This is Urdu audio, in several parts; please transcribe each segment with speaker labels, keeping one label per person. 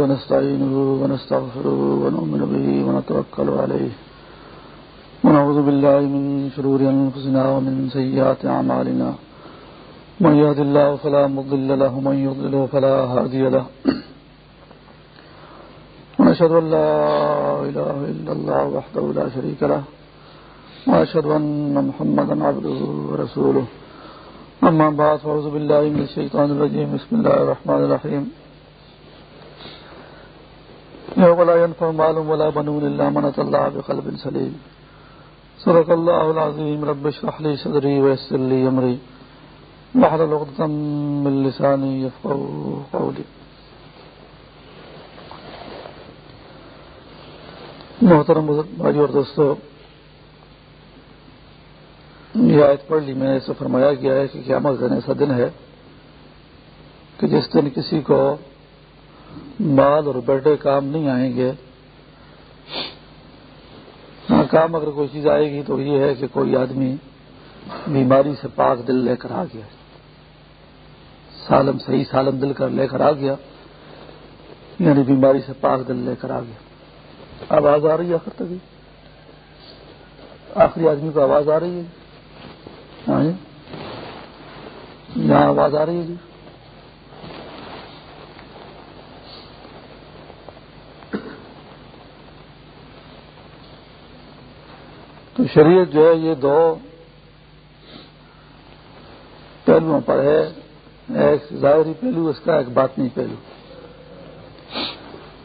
Speaker 1: ونستعينه ونستغفره ونؤمن به ونتوكل عليه ونعوذ بالله من شرور أنفسنا ومن سيئات أعمالنا من يهد الله فلا مضل له ومن يضلله فلا هادي له. ونشهد أن لا إله إلا الله وحده لا شريك له، وأشهد أن محمدا عبده ورسوله. أما بعد، فأعوذ بالله من الشيطان الرجيم. بسم الله الرحمن الرحيم. يوم لا ينفع مال ولا بنون إلا من أتى الله بقلب سليم. صدق الله العظيم. رب اشرح لي صدري ويسر لي أمري. واحلل عقدة من لساني يفقهوا قولي. محترم بھائی اور دوستو، یہ آیت پڑھ لی، میں نے اسے فرمایا گیا ہے کہ قیامت کا ایسا دن ہے کہ جس دن کسی کو مال اور بیٹے کام نہیں آئیں گے۔ ہاں کام اگر کوئی چیز آئے گی تو یہ ہے کہ کوئی آدمی بیماری سے پاک دل لے کر آ گیا۔ سالم، صحیح سالم دل کر لے کر آ گیا۔ یعنی بیماری سے پاک دل لے کر آ گیا۔ آواز آ رہی ہے آخر تک؟ آخری آدمی کو آواز آ رہی ہے؟ ہاں جی۔ یہاں آواز آ رہی ہے جی۔ تو شریعت جو ہے یہ دو پہلوؤں پر ہے۔ ایک ظاہری پہلو، اس کا ایک باطنی پہلو۔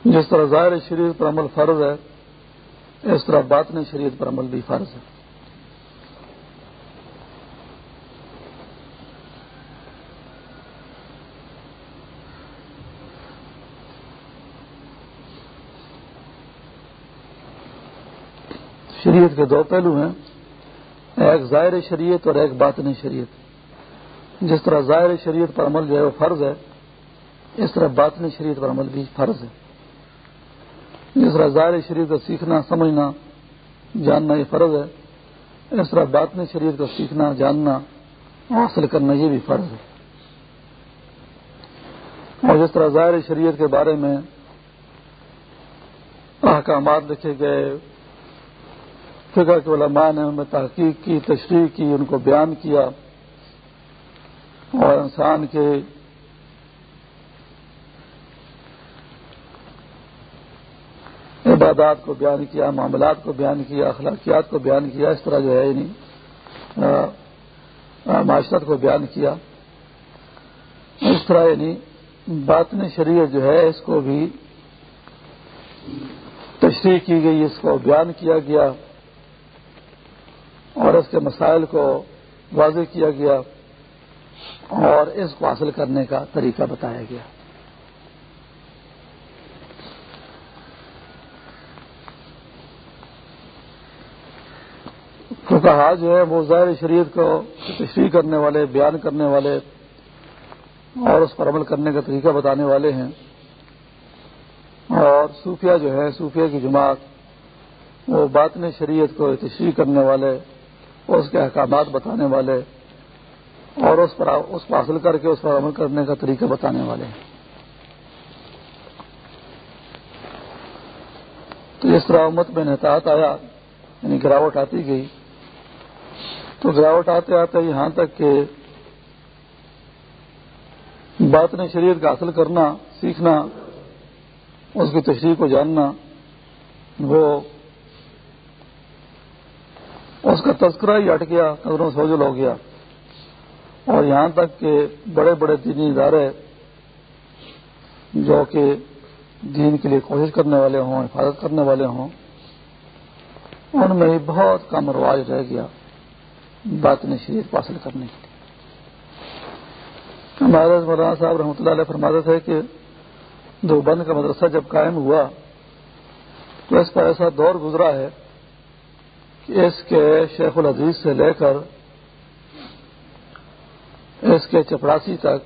Speaker 1: جس طرح ظاہر شریعت پر عمل فرض ہے، اس طرح باطنی شریعت پر عمل بھی فرض ہے۔ شریعت کے دو پہلو ہیں، ایک ظاہر شریعت اور ایک باطنی شریعت۔ جس طرح ظاہر شریعت پر عمل جو ہے وہ فرض ہے، اس طرح باطنی شریعت پر عمل بھی فرض ہے۔ جس طرح ظاہر شریعت کو سیکھنا، سمجھنا، جاننا یہ فرض ہے، اس طرح باطنی شریعت کو سیکھنا، جاننا، حاصل کرنا یہ بھی فرض ہے۔ اور جس طرح ظاہر شریعت کے بارے میں احکامات لکھے گئے فکر کے علماء نے ان میں تحقیق کی، تشریح کی، ان کو بیان کیا اور انسان کے عبادات کو بیان کیا، معاملات کو بیان کیا، اخلاقیات کو بیان کیا، اس طرح جو ہے یعنی معاشرت کو بیان کیا۔ اس طرح یعنی باطن شریعت جو ہے، اس کو بھی تشریح کی گئی، اس کو بیان کیا گیا۔ اور اس کے مسائل کو واضح کیا گیا اور اس کو حاصل کرنے کا طریقہ بتایا گیا۔ تو کہا جو ہے وہ ظاہر شریعت کو تشریح کرنے والے، بیان کرنے والے اور اس پر عمل کرنے کا طریقہ بتانے والے ہیں۔ اور صوفیہ جو ہے صوفیہ کی جماعت وہ باطن شریعت کو تشریح کرنے والے اس کے احکامات بتانے والے اور اس پر اس کو حاصل کر کے اس پر عمل کرنے کا طریقہ بتانے والے تو اس طرح امت میں نحتاط آیا یعنی گراوٹ آتی گئی، تو گراوٹ آتے آتے یہاں تک کہ بات نے شریعت کا حاصل کرنا، سیکھنا، اس کی تشریح کو جاننا، وہ اس کا تذکرہ ہی ہٹ گیا، نظروں سوجل ہو گیا۔ اور یہاں تک کہ بڑے بڑے دینی ادارے جو کہ دین کے لیے کوشش کرنے والے ہوں، حفاظت کرنے والے ہوں، ان میں بہت کم رواج رہ گیا بات نے شریف حاصل کرنے کے لیے۔ ہمارے مولانا صاحب رحمۃ اللہ علیہ فرمادت ہے کہ دو بند کا مدرسہ جب قائم ہوا تو اس پر ایسا دور گزرا ہے کہ اس کے شیخ العزیز سے لے کر اس کے چپڑاسی تک،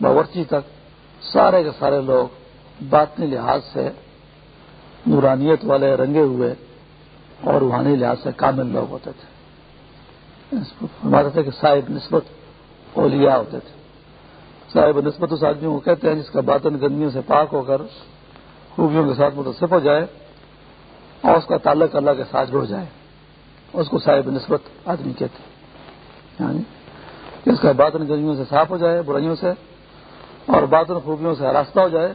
Speaker 1: باورچی تک، سارے کے سارے لوگ باطنی لحاظ سے نورانیت والے رنگے ہوئے اور روحانی لحاظ سے کامل لوگ ہوتے تھے۔ ہمارے تھے کہ صاحب نسبت اولیاء ہوتے تھے۔ صاحب نسبت اس آدمی کو کہتے ہیں جس کا باطن گندگیوں سے پاک ہو کر خوبیوں کے ساتھ متصف ہو جائے اور اس کا تعلق اللہ کے ساتھ جڑ جائے۔ اس کو صاحب نسبت آدمی کہتے ہیں۔ یعنی اس کا باطن گندگیوں سے صاف ہو جائے، برائیوں سے، اور باطن خوبیوں سے راستہ ہو جائے،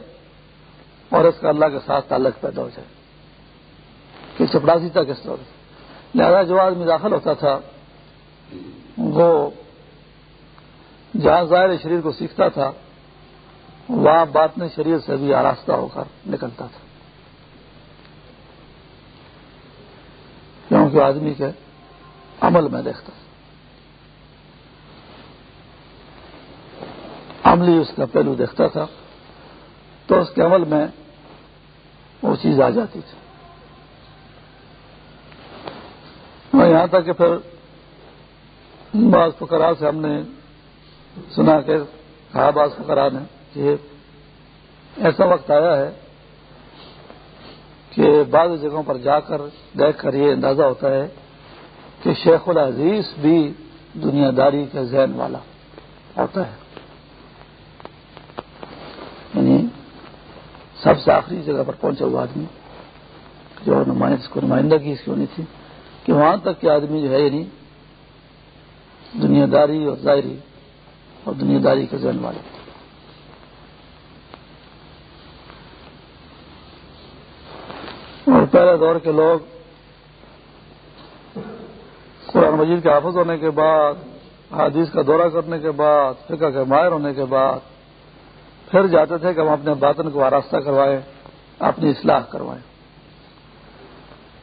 Speaker 1: اور اس کا اللہ کے ساتھ تعلق پیدا ہو جائے۔ کہ چپڑاسی تک اس طرح لہٰذا جو آدمی داخل ہوتا تھا، وہ جہاں ظاہر شریر کو سیکھتا تھا، وہاں باطن شریر سے بھی آراستہ ہو کر نکلتا تھا۔ کیونکہ آدمی کے عمل میں دیکھتا تھا عملی اس کا پہلو دیکھتا تھا تو اس کے عمل میں وہ چیز آ جاتی تھی۔ میں یہاں تک کہ پھر بعض فکرا سے ہم نے سنا کہ کہا بعض فکرا نے کہ ایسا وقت آیا ہے کہ بعض جگہوں پر جا کر دیکھ کر یہ اندازہ ہوتا ہے کہ شیخ العزیز بھی دنیا داری کے ذہن والا ہوتا ہے۔ یعنی سب سے آخری جگہ پر پہنچا ہوا آدمی جو نمائندگی اس کی ہونی تھی کہ وہاں تک کہ آدمی جو ہے یعنی دنیا داری اور ظاہری اور دنیا داری کے ذہن والے اور پہلے دور کے لوگ قرآن مجید کے حافظ ہونے کے بعد حادیث کا دورہ کرنے کے بعد، فقہ کے ماہر ہونے کے بعد، پھر جاتے تھے کہ ہم اپنے باطن کو آراستہ کروائیں، اپنی اصلاح کروائیں۔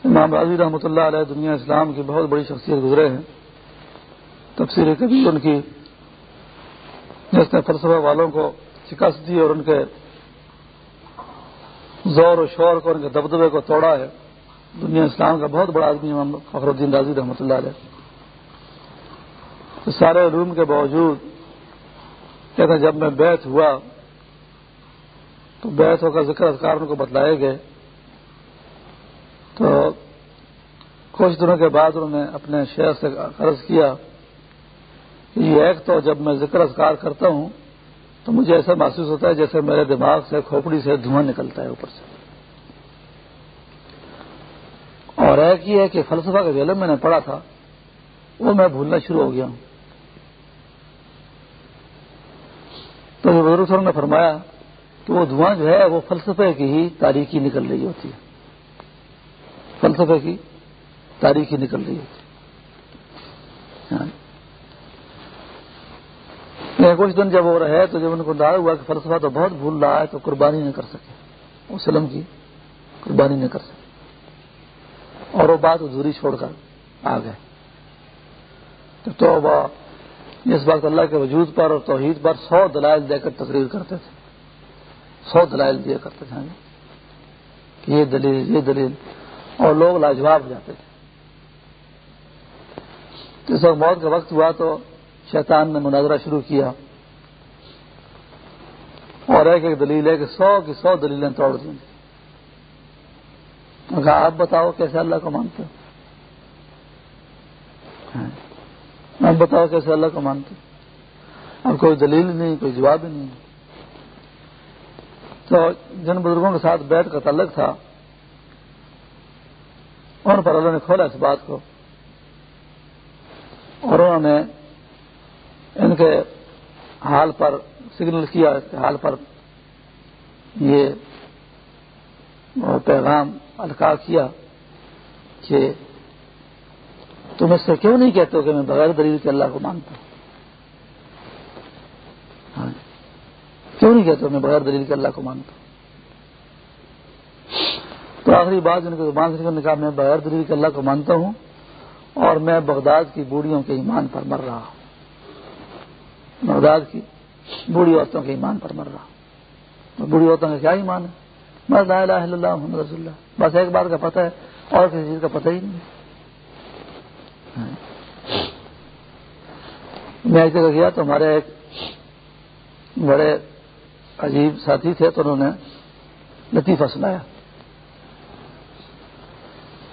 Speaker 1: امام راضی رحمۃ اللہ علیہ دنیا اسلام کی بہت بڑی شخصیت گزرے ہیں۔ تفصیل کبھی ان کی، جس نے فلسفہ والوں کو شکست دی اور ان کے زور و شور کو ان کے دبدبے کو توڑا ہے۔ دنیا اسلام کا بہت بڑا آدمی امام فخر الدین راضی رحمۃ اللہ علیہ۔ سارے علوم کے باوجود کہتے ہیں جب میں بیت ہوا، تو بیت ہو کر ذکر اذکار ان کو بتلائے گئے۔ تو کچھ دنوں کے بعد انہوں نے اپنے شہر سے قرض کیا کہ یہ ایک تو جب میں ذکر اذکار کرتا ہوں تو مجھے ایسا محسوس ہوتا ہے جیسے میرے دماغ سے کھوپڑی سے دھواں نکلتا ہے اوپر سے۔ اور ایک یہ ہے کہ فلسفہ کا علم میں نے پڑھا تھا، وہ میں بھولنا شروع ہو گیا ہوں۔ تو بزرگ نے فرمایا کہ وہ دھواں جو ہے، وہ فلسفے کی ہی تاریخی نکل رہی ہوتی ہے۔ فلسفے کی تاریخی نکل رہی ہوتی ہے۔ کچھ دن جب وہ رہے تو جب ان کو دار ہوا کہ فلسفہ تو بہت بھول رہا ہے تو قربانی نہیں کر سکے۔ وہ کی قربانی نہیں کر سکے۔ اور وہ بات ادھوری چھوڑ کر آ گئے۔ تو وہ اس بات اللہ کے وجود پر اور توحید پر سو دلائل دے کر تقریر کرتے تھے۔ سو دلائل دیا کرتے تھے۔ کہ یہ دلیل یہ دلیل۔ اور لوگ لاجواب جاتے تھے۔ جس وقت موت کا وقت ہوا تو شیطان نے مناظرہ شروع کیا۔ اور ایک ایک دلیل ہے کہ سو کی سو دلیلیں توڑ دیں گے آپ بتاؤ کیسے اللہ کو مانتے ہو۔ ہاں۔ آپ بتاؤ کیسے اللہ کو مانتے اب کوئی دلیل نہیں، کوئی جواب ہی نہیں۔ تو جن بزرگوں کے ساتھ بیٹھ کا تعلق تھا، ان پر اللہ نے کھولا اس بات کو۔ اور انہوں نے ان کے حال پر سگنل کیا اس کے حال پر، یہ پیغام الکا کیا کہ تم اس سے کیوں نہیں کہتے ہو کہ میں بغیر دلیل کے اللہ کو مانتا ہوں؟ ہاں، کیوں نہیں کہتے ہو میں بغیر دلیل کے اللہ کو مانتا ہوں؟ تو آخری بات ان کو زبان سے کہا، میں بغیر دلیل کے اللہ کو مانتا ہوں اور میں بغداد کی بوڑھیوں کے ایمان پر مر رہا ہوں۔ بغداد کی بوڑھی عورتوں کے ایمان پر مر رہا ہوں۔ بوڑھی عورتوں کا کیا ایمان ہے؟ مر لا الہ الا اللہ محمد رسول اللہ۔ بس ایک بات کا پتہ ہے، اور کسی چیز کا پتہ ہی نہیں ہاں۔ میں ایک جگہ گیا تو ہمارے ایک بڑے عجیب ساتھی تھے تو انہوں نے لطیفہ سنایا۔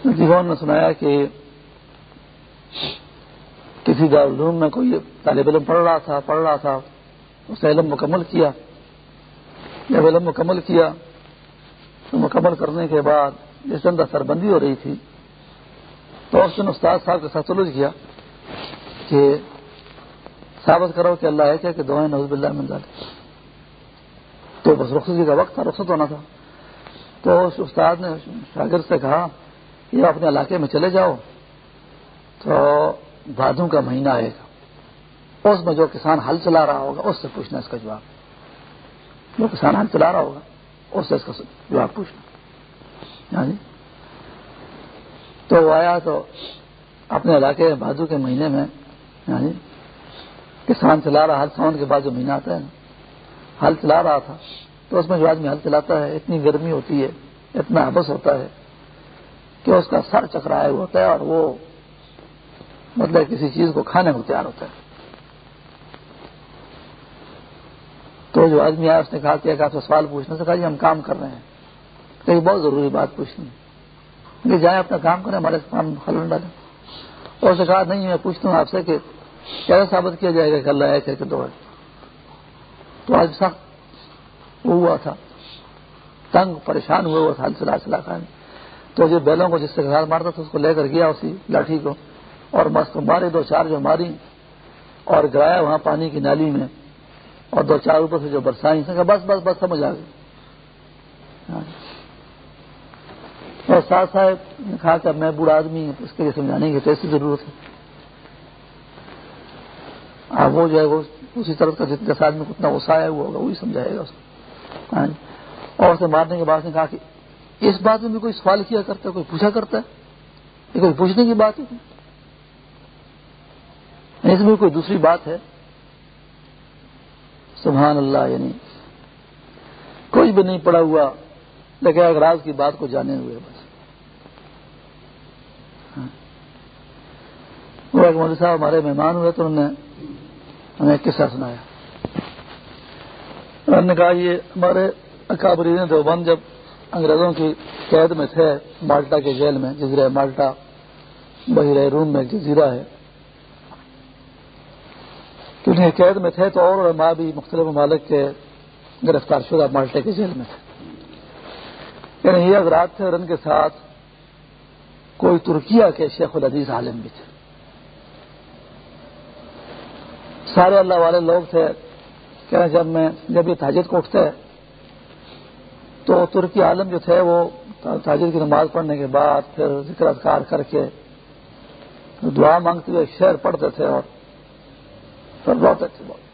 Speaker 1: لطیفہ نے سنایا کہ کسی دارالعلوم میں کوئی طالب علم پڑھ رہا تھا، پڑھ رہا تھا۔ اس نے علم مکمل کیا۔ جب علم مکمل کیا، تو مکمل کرنے کے بعد جس اندر سربندی ہو رہی تھی، تو اس دن استاد صاحب کے ساتھ سلوج کیا کہ ثابت کرو کہ اللہ ہے کیا کہ دعائیں نوز اللہ مل جاتے تو بس رخصتی کا وقت تھا، رخصت ہونا تھا۔ تو اس استاد نے شاگرد سے کہا یہ اپنے علاقے میں چلے جاؤ، تو بادوں کا مہینہ آئے گا۔ اس میں جو کسان ہل چلا رہا ہوگا، اس سے پوچھنا اس کا جواب۔ جو کسان ہل چلا رہا ہوگا، اس سے اس کا جواب پوچھنا۔ ہاں جی؟ تو وہ آیا تو اپنے علاقے میں بادو کے مہینے میں ہاں جی کسان چلا رہا ہل ساؤن کے بعد جو مہینہ آتا ہے نا ہل چلا رہا تھا۔ تو اس میں جو آدمی ہل چلاتا ہے، اتنی گرمی ہوتی ہے، اتنا حبس ہوتا ہے کہ اس کا سر چکرایا ہوتا ہے اور وہ مطلب کسی چیز کو کھانے کو تیار ہوتا ہے۔ تو جو آدمی آیا اس نے کہا کہ آپ سے سوال پوچھنے سے کہا جی ہم کام کر رہے ہیں۔ کہ بہت ضروری بات پوچھنی کہ جائیں اپنا کام کریں، ہمارے کام خلن ڈالیں اور اسے کہا، نہیں، میں پوچھتا ہوں آپ سے کہ کیسا ثابت کیا جائے گا کہ اللہ ہے کہ دو ہے؟ تو آج سخت وہ ہوا تھا۔ تنگ، پریشان ہوئے وہ ہل چلا چلا کھائیں تو جو بیلوں کو جس سے گھر مارتا تھا، اس کو لے کر گیا اسی لاٹھی کو۔ اور مست مارے دو چار جو ماری اور گرایا وہاں پانی کی نالی میں۔ اور دو چار اوپر سے جو برسائی کہا بس بس بس، سمجھ آ گئی۔ اور ساتھ صاحب نے کہا کہ میں بوڑھا آدمی ہوں اس کے لیے سمجھانے کی کیسی ضرورت ہے۔ اب وہ جو ہے، وہ اسی طرح کا جتنے ساتھ میں کتنا غصہ آیا ہوا ہوگا، وہی سمجھائے گا اس کو۔ ہاں جی۔ اور اسے مارنے کے بعد نے کہا کہ اس بات میں بھی کوئی سوال کیا کرتا ہے، کوئی پوچھا کرتا ہے؟ یہ کوئی پوچھنے کی بات ہے؟ اس میں کوئی دوسری بات ہے؟ سبحان اللہ یعنی کوئی بھی نہیں پڑا ہوا، لیکن ایک راز کی بات کو جانے ہوئے بس۔ ہاں۔ وہ ایک مولوی صاحب ہمارے مہمان ہوئے تو انہوں نے ہمیں قصہ سنایا۔ انہوں نے کہا، یہ ہمارے اکابری نے دیوبند جب انگریزوں کی قید میں تھے مالٹا کے جیل میں، جزیرہ مالٹا بحیر روم میں جزیرہ ہے۔ کیونکہ قید میں تھے تو اور ماں بھی مختلف ممالک کے گرفتار شدہ مالٹے کے جیل میں تھے۔ یعنی یہ حضرات تھے اور ان کے ساتھ کوئی ترکیہ کے شیخ العدیز عالم بھی تھے۔ سارے اللہ والے لوگ تھے۔ کہ جب میں جب یہ تاجد کو اٹھتے تو ترکی عالم جو تھے وہ تاجر کی نماز پڑھنے کے بعد پھر ذکر اذکار کر کے دعا مانگتے ہوئے شعر پڑھتے تھے اور پھر روتے تھے بہت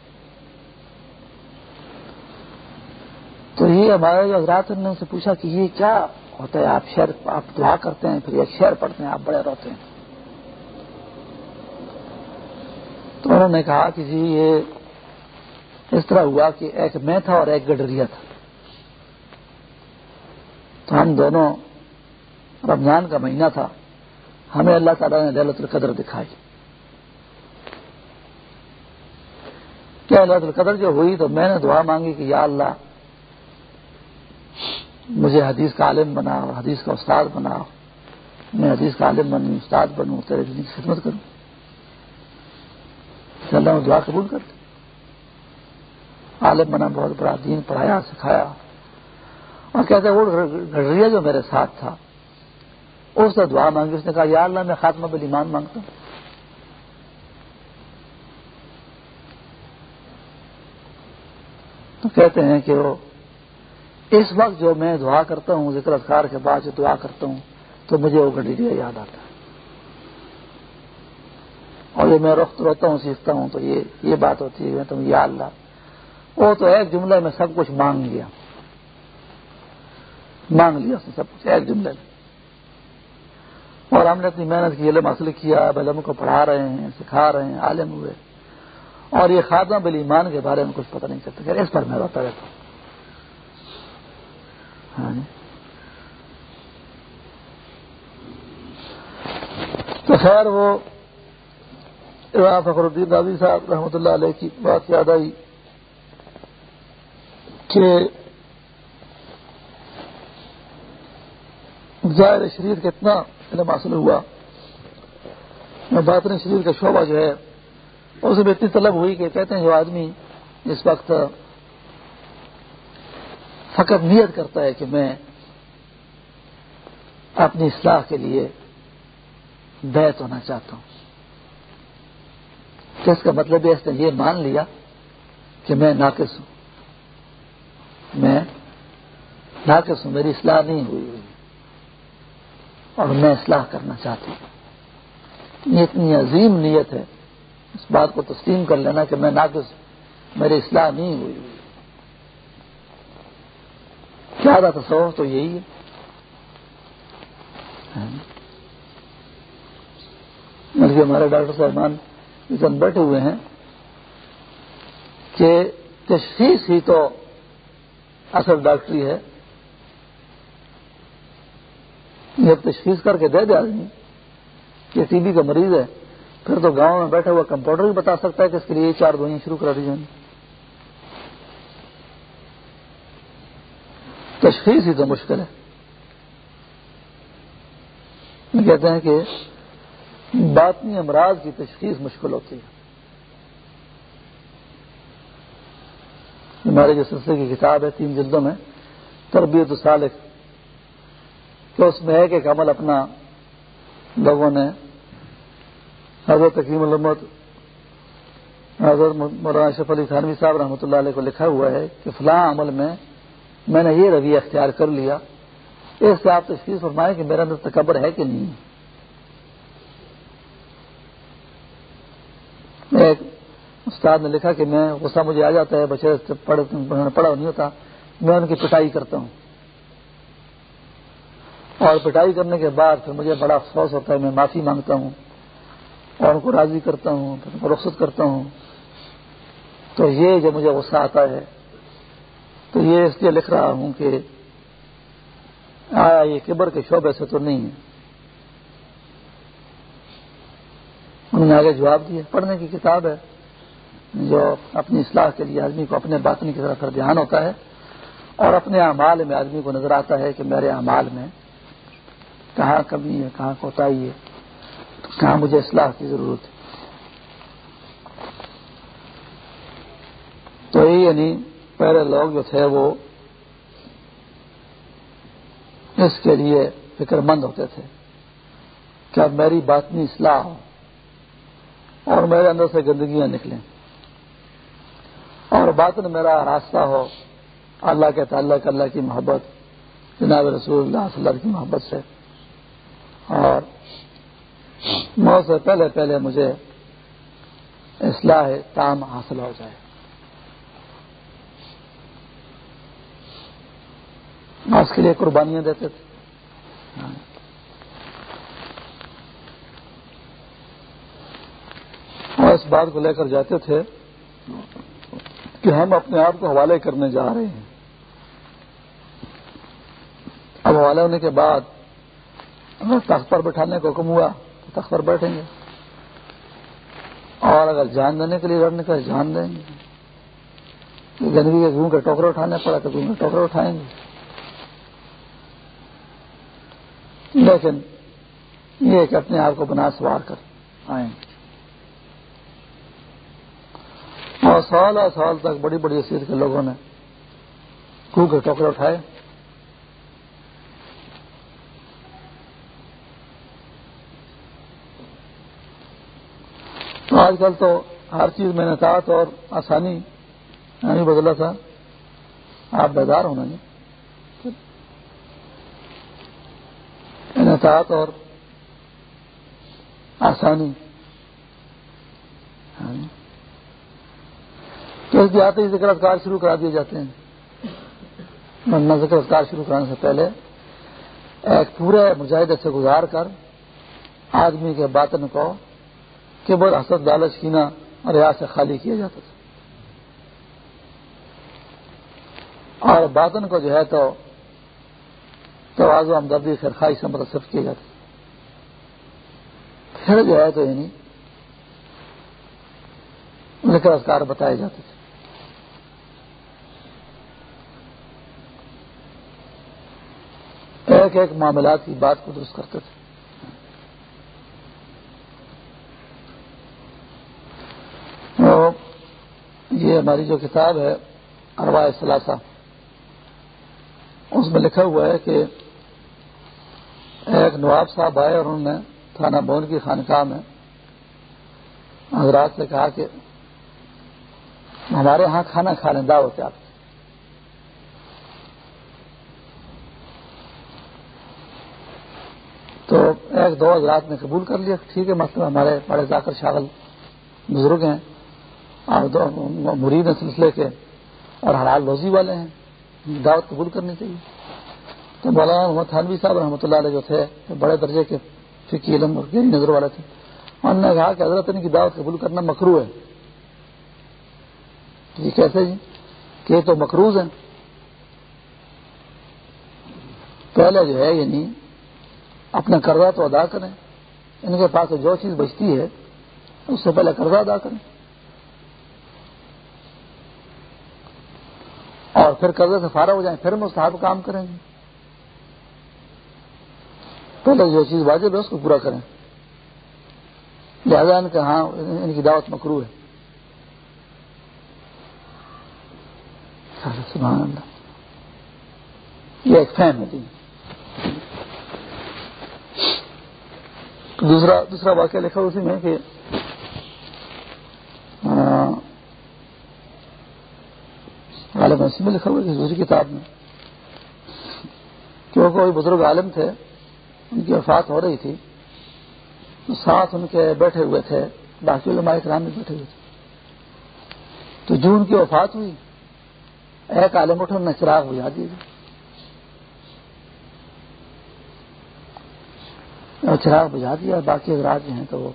Speaker 1: تو یہ ہمارے جو حضرات نے ان سے پوچھا کہ یہ کیا ہوتا ہے؟ آپ شعر، آپ دعا کرتے ہیں، پھر ایک شعر پڑھتے ہیں، آپ بڑے روتے ہیں۔ تو انہوں نے کہا کہ جی یہ اس طرح ہوا کہ ایک میں تھا اور ایک گڈریا تھا۔ تو ہم دونوں رمضان کا مہینہ تھا۔ ہمیں اللہ تعالیٰ نے للت القدر دکھائی۔ کیا القدر جو ہوئی تو میں نے دعا مانگی کہ یا اللہ، مجھے حدیث کا عالم بنا حدیث کا استاد بنا میں حدیث کا عالم بنوں، استاد بنوں، تیرے دن کی خدمت کروں۔ اللہ دعا قبول کر عالم بنا، بہت بڑا دین پڑھایا، سکھایا۔ اور کہتے وہ گھڑیا جو میرے ساتھ تھا، اس نے دعا مانگی، اس نے کہا، یا اللہ، میں خاتمہ بل ایمان مانگتا ہوں۔ تو کہتے ہیں کہ وہ اس وقت جو میں دعا کرتا ہوں، ذکر اذکار کے بعد جو دعا کرتا ہوں، تو مجھے وہ گڈریا یاد آتا ہے۔ اور یہ میں رخت روتا ہوں، سیکھتا ہوں، تو یہ یہ بات ہوتی ہے تم یا اللہ۔ وہ تو ایک جملے میں سب کچھ مانگ لیا۔ مانگ لیا اس نے سب کچھ، ایک جملے میں۔ اور ہم نے اپنی محنت کی، علم حاصل کیا، اب علم کو پڑھا رہے ہیں، سکھا رہے ہیں، عالم ہوئے۔ اور یہ خاتمہ بل ایمان کے بارے میں کچھ پتہ نہیں چلتا۔ اس پر میں روتا رہتا ہوں۔ ہاں جی۔ تو خیر، وہ فخر الدین راضی صاحب رحمۃ اللہ علیہ کی بات یاد آئی کہ ظاہر شریر کا اتنا علم حاصل ہوا۔ باطن شریر کا شعبہ جو ہے اس میں اتنی طلب ہوئی کہ کہتے ہیں جو آدمی اس وقت فقط نیت کرتا ہے کہ میں اپنی اصلاح کے لیے بیت ہونا چاہتا ہوں۔ تو اس کا مطلب ہے اس نے یہ مان لیا کہ میں ناقص ہوں۔ میں ناقص ہوں، میری اصلاح نہیں ہوئی ہوئی۔ اور میں اصلاح کرنا چاہتا ہوں۔ یہ اتنی عظیم نیت ہے۔ اس بات کو تسلیم کر لینا کہ میں ناقص میری اصلاح نہیں ہوئی۔ ہوئی کیا تصور تو یہی ہے۔ بلکہ ہمارے ڈاکٹر صاحبان ہم بیٹھے ہوئے ہیں کہ تشخیص ہی تو اصل ڈاکٹری ہے۔ جب تشخیص کر کے دے دے آدمی کہ ٹی بی کا مریض ہے۔ پھر تو گاؤں میں بیٹھا ہوا کمپاؤڈر بھی بتا سکتا ہے کہ اس کے لیے چار دوائیاں شروع کرا دی جائیں تشخیص ہی تو مشکل ہے۔ کہتے ہیں کہ باطنی امراض کی تشخیص مشکل ہوتی ہے۔ ہمارے جو سلسلے کی کتاب ہے تین جلدوں میں، تربیت سالک تو اس میں ایک ایک عمل اپنا لوگوں نے حضرت حکیم علمت حضرت مولانا اشرف علی خانوی صاحب رحمۃ اللہ علیہ کو لکھا ہوا ہے کہ فلاں عمل میں میں نے یہ رویہ اختیار کر لیا۔ اس سے آپ تشخیص فرمائیں کہ میرا اندر تکبر ہے کہ نہیں۔ ایک استاد نے لکھا کہ میں غصہ مجھے آ جاتا ہے، بچے پڑھا نہیں ہوتا، میں ان کی پٹائی کرتا ہوں۔ اور پٹائی کرنے کے بعد پھر مجھے بڑا افسوس ہوتا ہے، میں معافی مانگتا ہوں۔ اور ان کو راضی کرتا ہوں پھر ان کو رخصت کرتا ہوں۔ تو یہ جو مجھے غصہ آتا ہے، تو یہ اس لیے لکھ رہا ہوں کہ آیا یہ کبر کے شعبے سے تو نہیں ہے۔ انہوں نے آگے جواب دیا، پڑھنے کی کتاب ہے، جو اپنی اصلاح کے لیے آدمی کو اپنے باطنی کی طرف دھیان ہوتا ہے، اور اپنے اعمال میں آدمی کو نظر آتا ہے کہ میرے اعمال میں کہاں کمی ہے، کہاں کوتاہی ہے۔ کہاں مجھے اصلاح کی ضرورت ہے؟ تو یہ یعنی پہلے لوگ جو تھے وہ اس کے لیے فکر مند ہوتے تھے کہ اب میری باطنی اصلاح ہو اور میرے اندر سے گندگیاں نکلیں اور باطن میرا راستہ ہو اللہ کے تعلق، اللہ کی محبت، جناب رسول اللہ صلی اللہ کی محبت سے اور موت سے پہلے پہلے مجھے اصلاح کام حاصل ہو جائے۔ اس کے لیے قربانیاں دیتے تھے۔ ہاں۔ اور اس بات کو لے کر جاتے تھے کہ ہم اپنے آپ کو حوالے کرنے جا رہے ہیں۔ اب حوالے ہونے کے بعد اگر تخت پر بٹھانے کا حکم ہوا۔ تخت پر بیٹھیں گے۔ اور اگر جان دینے کے لیے لڑنے کا جان دیں گے۔ گندگی کے گھوں کے ٹوکرے اٹھانے پڑا تو گھوں کے ٹوکرے اٹھائیں گے۔ لیکن یہ کہ اپنے آپ کو بنا سوار کر آئیں گے۔ اور سال سال تک بڑی بڑی حیثیت کے لوگوں نے کو کے ٹوکرے اٹھائے۔ آج کل تو ہر چیز میں نتاط اور آسانی یعنی نہیں بدلا تھا۔ آپ بیدار ہونا جی۔ نہیں انحطاط اور آسانی۔ یعنی تو اس کے آتے ہی ذکر اذکار شروع کرا دیے جاتے ہیں۔ ورنہ ذکر اذکار شروع کرانے سے پہلے ایک پورے مجاہدے سے گزار کر آدمی کے باطن کو کہ بہت حسد، لالچ کینا ریاض سے خالی کیا جاتا تھا۔ اور باطن کو جو ہے تو توازو، ہمدردی خرخائی سے متصف کیا جاتا پھر جو ہے تو یعنی ذکر اذکار بتائے جاتے تھے۔ ایک ایک معاملات کی بات کو درست کرتے تھے۔ یہ ہماری جو کتاب ہے اروا ثلاثہ اس میں لکھا ہوا ہے کہ ایک نواب صاحب آئے اور انہوں نے تھانہ بون کی خانقاہ میں حضرات سے کہا کہ ہمارے ہاں کھانا کھا لیں، دعوت آپ تو ایک دو حضرات نے قبول کر لیا، ٹھیک ہے مطلب ہمارے بڑے ذاکر شاغل بزرگ ہیں۔ اور مرید ہیں سلسلے کے، اور حلال روزی والے ہیں دعوت قبول کرنی چاہیے۔ تو مولانا محمد تھانوی صاحب رحمۃ اللہ علیہ جو تھے بڑے درجے کے فکی علم اور گہری نظر والے تھے۔ انہوں نے کہا کہ حضرت ان کی دعوت قبول کرنا مکرو ہے۔ یہ کیسے جی؟ کہ تو مکروز ہیں۔ پہلے جو ہے یعنی اپنا قرضہ تو ادا کریں، ان کے پاس جو چیز بچتی ہے، اس سے پہلے قرضہ ادا کریں۔ اور پھر قرضے سے فارغ ہو جائیں، پھر مستحب کام کریں گے۔ پہلے جو چیز واجب ہے، اس کو پورا کریں۔ لہٰذا ان کا ہاں ان کی دعوت مکرو ہے۔ سبحان اللہ۔ یہ ایک فہم ہے جی دوسرا دوسرا واقعہ لکھا اسی میں کہ عالم میں لکھا ہوا دوسری کتاب میں۔ کہ وہ کوئی بزرگ عالم تھے، ان کی وفات ہو رہی تھی، تو ساتھ ان کے بیٹھے ہوئے تھے، باقی علماء کرام میں بیٹھے ہوئے تھے۔ تو جو ان کی وفات ہوئی، ایک عالم اٹھ نے چراغ بجھا دیجیے اور چراغ بجھا دیا، باقی حضرات جو ہیں تو وہ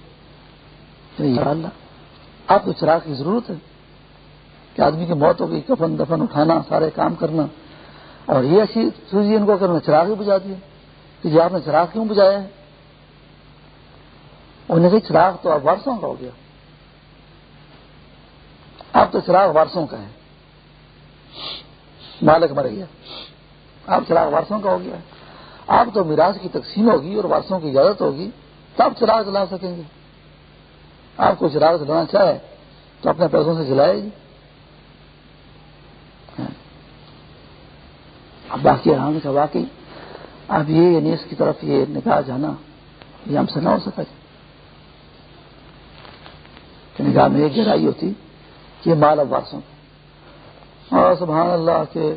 Speaker 1: اللہ، آپ کو چراغ کی ضرورت ہے۔ کہ آدمی کی موت ہوگی کفن دفن اٹھانا، سارے کام کرنا۔ اور یہ ایسی سوزی ان کو کہ چراغ ہی بجھا دیا کہ جی آپ نے چراغ کیوں بجھایا ہے؟ انہیں کہ چراغ تو اب وارسوں کا ہو گیا۔ اب تو چراغ وارسوں کا ہے مالک مر گیا۔ اب چراغ وارسوں کا ہو گیا۔ اب تو میراث کی تقسیم ہوگی اور وارسوں کی اجازت ہوگی۔ تب چراغ جلا سکیں گے۔ آپ کو چراغ جلانا چاہے تو اپنے پیسوں سے جلائے گی۔ اب باقی ہم کا واقعی۔ اب یہ یعنی اس کی طرف یہ نکاح جانا، یہ ہم سے نہ ہو سکا۔ کہ نگاہ میں ایک گہرائی ہوتی کہ یہ مال اب وارسوں اور سبحان اللہ کے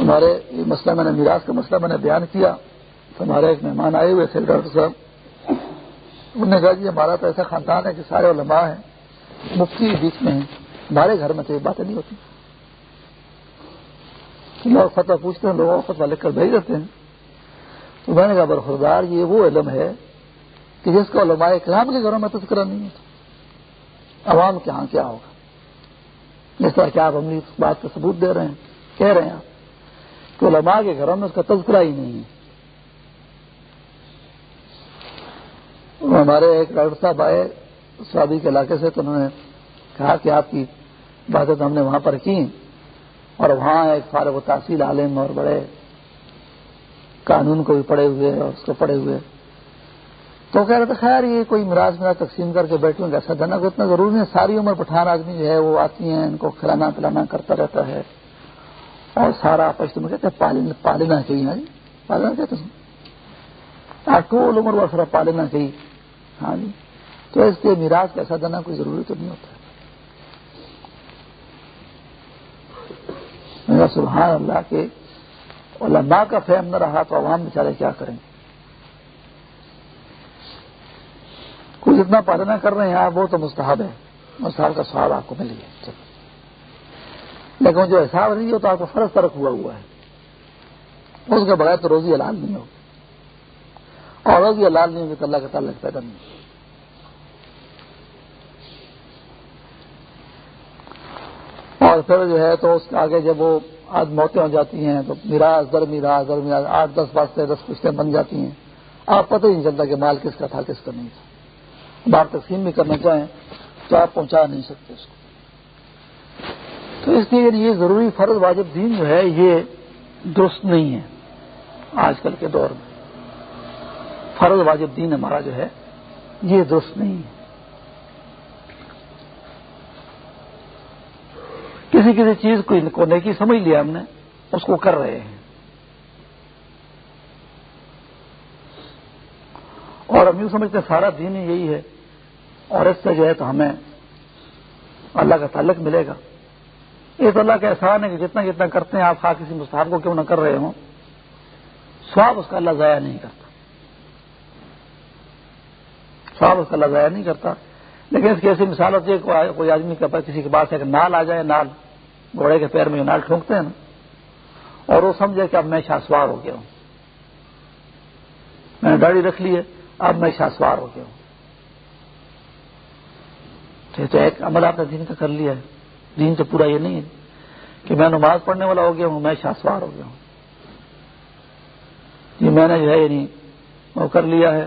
Speaker 1: ہمارے یہ مسئلہ میں نے، میراث کا مسئلہ میں نے بیان کیا۔ تو ہمارے ایک مہمان آئے ہوئے تھے، ڈاکٹر صاحب۔ انہوں نے کہا کہ ہمارا تو ایسا خاندان ہے کہ سارے علماء ہیں، مفتی بیچ میں ہیں۔ ہمارے گھر میں تو یہ باتیں نہیں ہوتی۔ لوگ فتح پوچھتے ہیں، لوگوں کو فتح لکھ کر بھیج دیتے ہیں۔ تو میں نے کہا، برخوردار، یہ وہ علم ہے کہ جس کو علماء کلام کے گھروں میں تذکرہ نہیں ہوتا۔ عوام کے ہاں کیا ہوگا؟ جس طرح کہ آپ اپنی اس بات کا ثبوت دے رہے ہیں؟ کہہ رہے ہیں آپ کہ علماء کے گھروں میں اس کا تذکرہ ہی نہیں ہے۔ ہمارے ایک ڈاکٹر صاحب آئے سعودی کے علاقے سے، تو انہوں نے کہا کہ آپ کی باتیں تو ہم نے وہاں پر کی اور وہاں ایک فارغ و تحصیل عالم اور بڑے قانون کو بھی پڑے ہوئے اور اس کو پڑے ہوئے۔ تو کہہ رہے تھے خیر، یہ کوئی مراج میرا تقسیم کر کے بیٹھوں گا ایسا دینا کو اتنا ضروری نہیں ساری عمر پٹھان آدمی جو ہے وہ آتی ہیں، ان کو کھلانا پلانا کرتا رہتا ہے۔ اور سارا پشت میں کہتے ہیں پالنا چاہیے ہاں جی پالنا کہتے ہیں۔ ٹول عمر وہ سارا پالنا چاہیے ہاں جی تو اس کے میراج کا ایسا دینا کوئی ضروری تو نہیں ہوتا۔ میرا سبحان اللہ کے علماء کا فہم نہ رہا تو عوام بیچارے کیا کریں گے؟ کوئی جتنا پالنا کر رہے ہیں آپ، وہ تو مستحب ہے مستحب کا سواب آپ کو مل گیا۔ لیکن جو حساب نہیں ہوتا آپ کو فرض ترک ہوا ہوا ہے۔ اس کے بغیر تو روزی حلال نہیں ہوگی۔ اور روزی حلال نہیں ہوگی تو اللہ کا تعلق پیدا نہیں۔ اور پھر جو ہے تو اس کے آگے جب وہ آج موتیں ہو جاتی ہیں تو میراث در میراث در میراث آٹھ دس باستے دس کشتیں بن جاتی ہیں۔ آپ پتہ ہی نہیں چلتا کہ مال کس کا تھا کس کا نہیں تھا۔ بار تقسیم بھی کرنا چاہیں تو آپ پہنچا نہیں سکتے اس کو۔ تو اس لیے یہ ضروری فرض واجب دین جو ہے یہ درست نہیں ہے آج کل کے دور میں۔ فرض واجب دین ہمارا جو ہے یہ درست نہیں ہے۔ کسی کسی چیز کو نیکی سمجھ لیا ہم نے، اس کو کر رہے ہیں۔ اور ہم یوں سمجھتے ہیں سارا دین ہی یہی ہے، اور اس سے جو ہے تو ہمیں اللہ کا تعلق ملے گا۔ یہ تو اللہ کا احسان ہے کہ جتنا جتنا کرتے ہیں، آپ خواہ کسی مستحب کو کیوں نہ کر رہے ہوں سواب اس کا اللہ ضائع نہیں کرتا۔ سواب اس کا اللہ ضائع نہیں کرتا۔ لیکن اس کی ایسی مثال ہوتی ہے کوئی آدمی کے پاس کسی کے پاس ایک نال آ جائے، نال گھوڑے کے پیر میں نال ٹھونکتے ہیں نا، اور وہ سمجھے کہ اب میں شاسوار ہو گیا ہوں۔ میں نے داڑھی رکھ لی ہے، اب میں شاسوار ہو گیا ہوں۔ تو ایک عمل آپ نے دین کا کر لیا ہے۔ دین تو پورا یہ نہیں ہے کہ میں نماز پڑھنے والا ہو گیا ہوں، میں شاسوار ہو گیا ہوں۔ یہ میں نے جو ہے یعنی وہ کر لیا ہے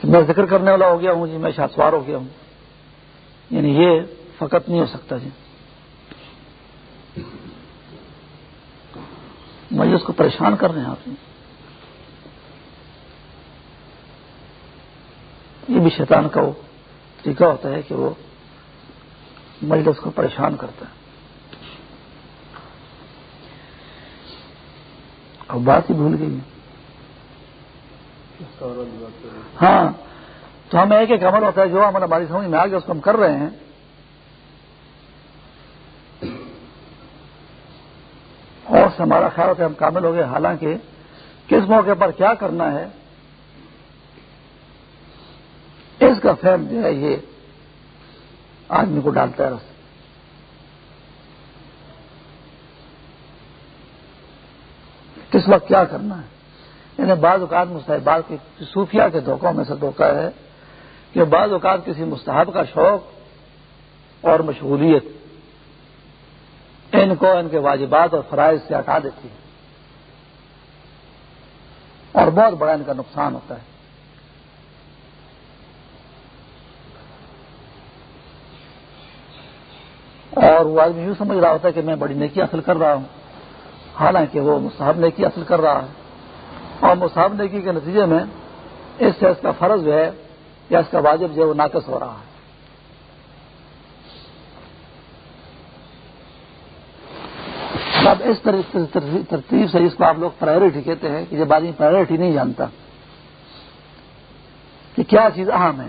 Speaker 1: کہ میں ذکر کرنے والا ہو گیا ہوں جی میں شاسوار ہو گیا ہوں۔ یعنی یہ فقط نہیں ہو سکتا جی۔ مجھے اس کو پریشان کر رہے ہیں آپ۔ یہ بھی شیطان کا وہ طریقہ ہوتا ہے کہ وہ مجلس کو پریشان کرتا ہے۔ اب بات ہی بھول گئی۔ ہے ہاں تو ہمیں ایک ایک عمل ہوتا ہے جو عمل ہماری سمجھ میں آ گیا، اس کو ہم کر رہے ہیں۔ اور سے ہمارا خیال ہوتا ہے ہم کامل ہو گئے۔ حالانکہ کس موقع پر کیا کرنا ہے، اس کا فہم جو ہے، یہ آدمی کو ڈالتا ہے۔ رستے کس وقت کیا کرنا ہے؟ یعنی بعض اوقات مستحبات کی صوفیہ کے دھوکوں میں سے دھوکہ ہے کہ بعض اوقات کسی مستحب کا شوق اور مشغولیت ان کو ان کے واجبات اور فرائض سے ہٹا دیتی ہے اور بہت بڑا ان کا نقصان ہوتا ہے۔ اور وہ آدمی یوں سمجھ رہا ہوتا ہے کہ میں بڑی نیکی حاصل کر رہا ہوں، حالانکہ وہ مصحب نیکی حاصل کر رہا ہے۔ اور مصحب نیکی کے نتیجے میں اس سے اس کا فرض جو ہے یا اس کا واجب جو ہے وہ ناقص ہو رہا ہے۔ اب اس ترتیب سے اس کو آپ لوگ پرائرٹی کہتے ہیں کہ جب آدمی پرائرٹی نہیں جانتا کہ کیا چیز اہم ہے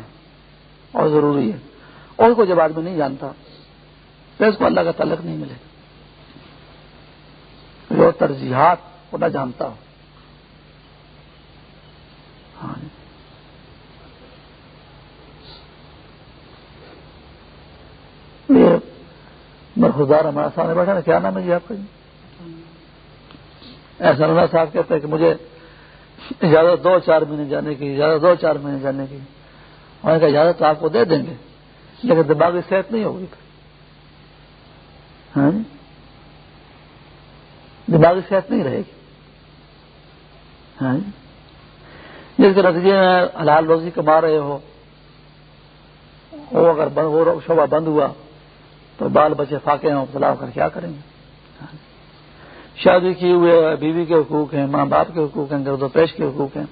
Speaker 1: اور ضروری ہے اور کو جب آدمی نہیں جانتا تو اس کو اللہ کا تعلق نہیں ملے۔ جو ترجیحات کو نہ جانتا ہو۔ ہاں جی۔ مرخوزار ہمارا سامنے بیٹھا نا کیا نام ہے جی آپ کا جی؟ ایسا اللہ صاحب کہتے ہیں کہ مجھے اجازت دو چار مہینے جانے کی، اجازت دو چار مہینے جانے کی۔ اور اجازت آپ کو دے دیں گے، لیکن دماغی صحت نہیں ہوگی۔ ہاں جی۔ دماغی صحت نہیں رہے گی۔ ہاں جی۔ جس کے نتیجے میں حلال روزی کما رہے ہو، وہ اگر وہ شعبہ بند ہوا تو بال بچے فاقے ہیں مبتلا ہو کر کیا کریں گے؟ شادی کیے ہوئے بیوی کے حقوق ہیں، ماں باپ کے حقوق ہیں، گرد و پیش کے حقوق ہیں۔